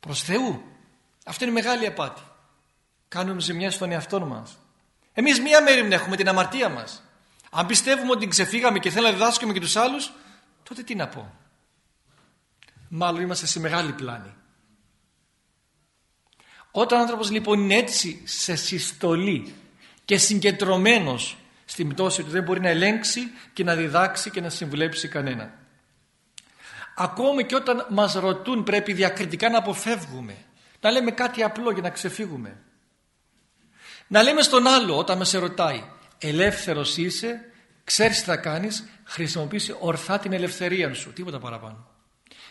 προς Θεού. Αυτό είναι μεγάλη απάτη. Κάνουμε ζημιά στον εαυτό μας. Εμείς μία μέρη έχουμε την αμαρτία μας αν πιστεύουμε ότι ξεφύγαμε και θέλουμε να διδάσκουμε και τους άλλους, τότε τι να πω. Μάλλον είμαστε σε μεγάλη πλάνη. Όταν ο άνθρωπος λοιπόν είναι έτσι σε συστολή και συγκεντρωμένος στην πτώση του δεν μπορεί να ελέγξει και να διδάξει και να συμβουλέψει κανένα. Ακόμη και όταν μας ρωτούν πρέπει διακριτικά να αποφεύγουμε. Να λέμε κάτι απλό για να ξεφύγουμε. Να λέμε στον άλλο όταν με σε ρωτάει ελεύθερος είσαι, ξέρεις τι θα κάνεις, χρησιμοποιήσει ορθά την ελευθερία σου, τίποτα παραπάνω.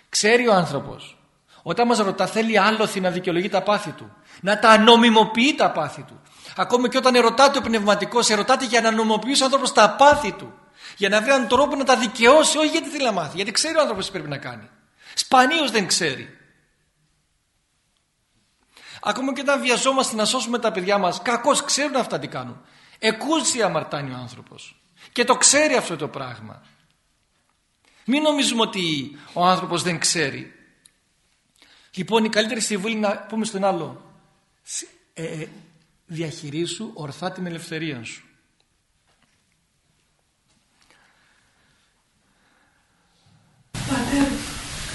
Ξέρει ο άνθρωπος, όταν μας ρωτά θέλει άλοθη να δικαιολογεί τα πάθη του, να τα νομιμοποιεί τα πάθη του. Ακόμη και όταν ερωτάται ο πνευματικός, ερωτάται για να νομιμοποιήσει ο άνθρωπος τα πάθη του. Για να βρει έναν τρόπο να τα δικαιώσει, όχι γιατί θέλει να μάθει, γιατί ξέρει ο άνθρωπος τι πρέπει να κάνει. Σπανίως δεν ξέρει. Ακόμα και όταν βιαζόμαστε να σώσουμε τα παιδιά μας, κακώς ξέρουν αυτά τι κάνουν. Εκούσια αμαρτάνει ο άνθρωπος. Και το ξέρει αυτό το πράγμα. Μην νομίζουμε ότι ο άνθρωπος δεν ξέρει. Λοιπόν η καλύτερη συμβουλή είναι να πούμε στον άλλο ε, ε, διαχειρίσου ορθά την ελευθερία σου. Πατέρ,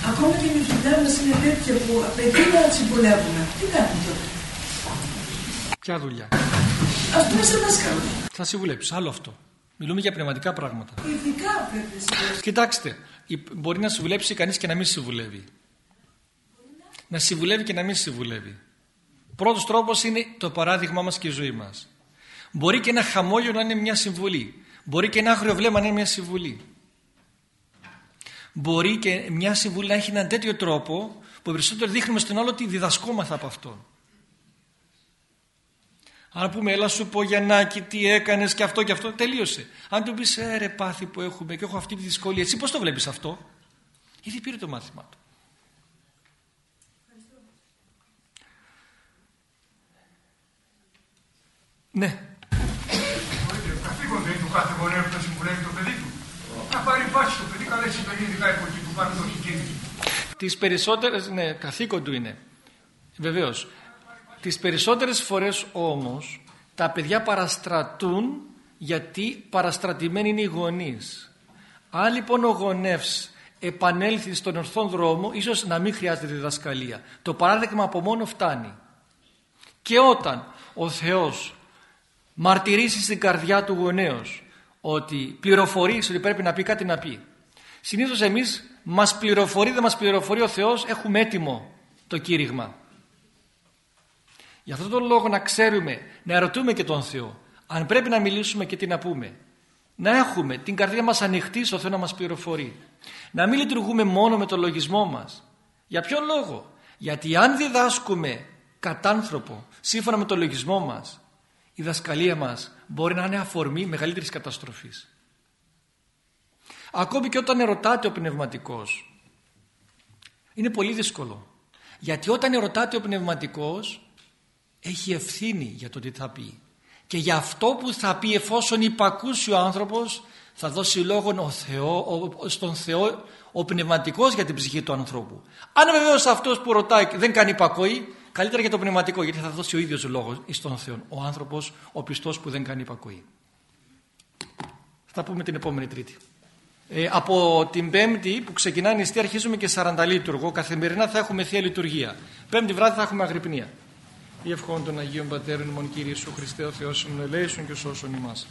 ακόμα και οι δουλειά είναι τέτοια που απαιτεί να συμβουλεύουμε. Τι κάνουμε τότε; Ποια δουλειά; Ας πούμε σε δάσκαλο. Θα συμβουλέψεις. Άλλο αυτό. Μιλούμε για πνευματικά πράγματα. Ειδικά πρέπει Κοιτάξτε, μπορεί να συμβουλέψει κανείς και να μην συμβουλεύει. Να συμβουλεύει και να μην συμβουλεύει. Πρώτος τρόπος είναι το παράδειγμά μας και η ζωή μας. Μπορεί και ένα χαμόγελο να είναι μια συμβουλή. Μπορεί και ένα άγριο βλέμμα να είναι μια συμβουλή. Μπορεί και μια συμβουλή να έχει έναν τέτοιο τρόπο που περισσότερο δείχνουμε στον άλλο ότι διδασκόμαθα από αυτό. Αν πούμε έλα σου πω Γιαννάκη τι έκανες και αυτό και αυτό τελείωσε. Αν του πεις ε, ρε πάθη που έχουμε και έχω αυτή τη δυσκολία εσύ πώς το βλέπεις αυτό; Ήδη πήρε το μάθημα του. Ναι. Καθήκον δεν του κάθε γονέα που θα συμβουλεύει το παιδί του. Να πάρει πάση το παιδί, καλά ειδικά εποχή που πάνε το κίνηση. Τις περισσότερες, ναι, καθήκον του είναι. Βεβαίως. Τις περισσότερες φορές όμως τα παιδιά παραστρατούν γιατί παραστρατημένοι είναι οι γονείς. Αν λοιπόν ο γονεύς επανέλθει στον ορθόν δρόμο ίσως να μην χρειάζεται διδασκαλία. Το παράδειγμα από μόνο φτάνει. Και όταν ο Θεός μαρτυρήσει στην καρδιά του γονέως ότι πληροφορείς ότι πρέπει να πει κάτι να πει. Συνήθως εμείς μας πληροφορεί, δεν μας πληροφορεί ο Θεός, έχουμε έτοιμο το κήρυγμα. Για αυτόν τον λόγο να ξέρουμε, να ερωτούμε και τον Θεό. Αν πρέπει να μιλήσουμε και τι να πούμε. Να έχουμε την καρδιά μας ανοιχτή στο Θεό να μας πληροφορεί. Να μην λειτουργούμε μόνο με το λογισμό μας. Για ποιον λόγο; Γιατί αν διδάσκουμε κατάνθρωπο σύμφωνα με το λογισμό μας η δασκαλία μας μπορεί να είναι αφορμή μεγαλύτερης καταστροφής. Ακόμη και όταν ερωτάται ο πνευματικός είναι πολύ δύσκολο. Γιατί όταν ερωτάται ο πνευματικός έχει ευθύνη για το τι θα πει. Και για αυτό που θα πει εφόσον υπακούσει ο άνθρωπος θα δώσει λόγο ο Θεό, στον Θεό ο πνευματικός για την ψυχή του ανθρώπου. Αν βεβαίως αυτός που ρωτάει δεν κάνει υπακοή, καλύτερα για το πνευματικό γιατί θα δώσει ο ίδιος λόγος στον Θεό. Ο άνθρωπος, ο πιστός που δεν κάνει υπακοή. Θα πούμε την επόμενη Τρίτη. Ε, από την Πέμπτη που ξεκινάει η νηστεία αρχίζουμε και 40 λίτουργο. Καθημερινά θα έχουμε θεία λειτουργία. Πέμπτη βράδυ θα έχουμε αγρυπνία. Ή ευχών των Αγίων Πατέρων ημών Κύριε Ιησού Χριστέ ο Θεός ημών ελέησον και σώσον ημάς.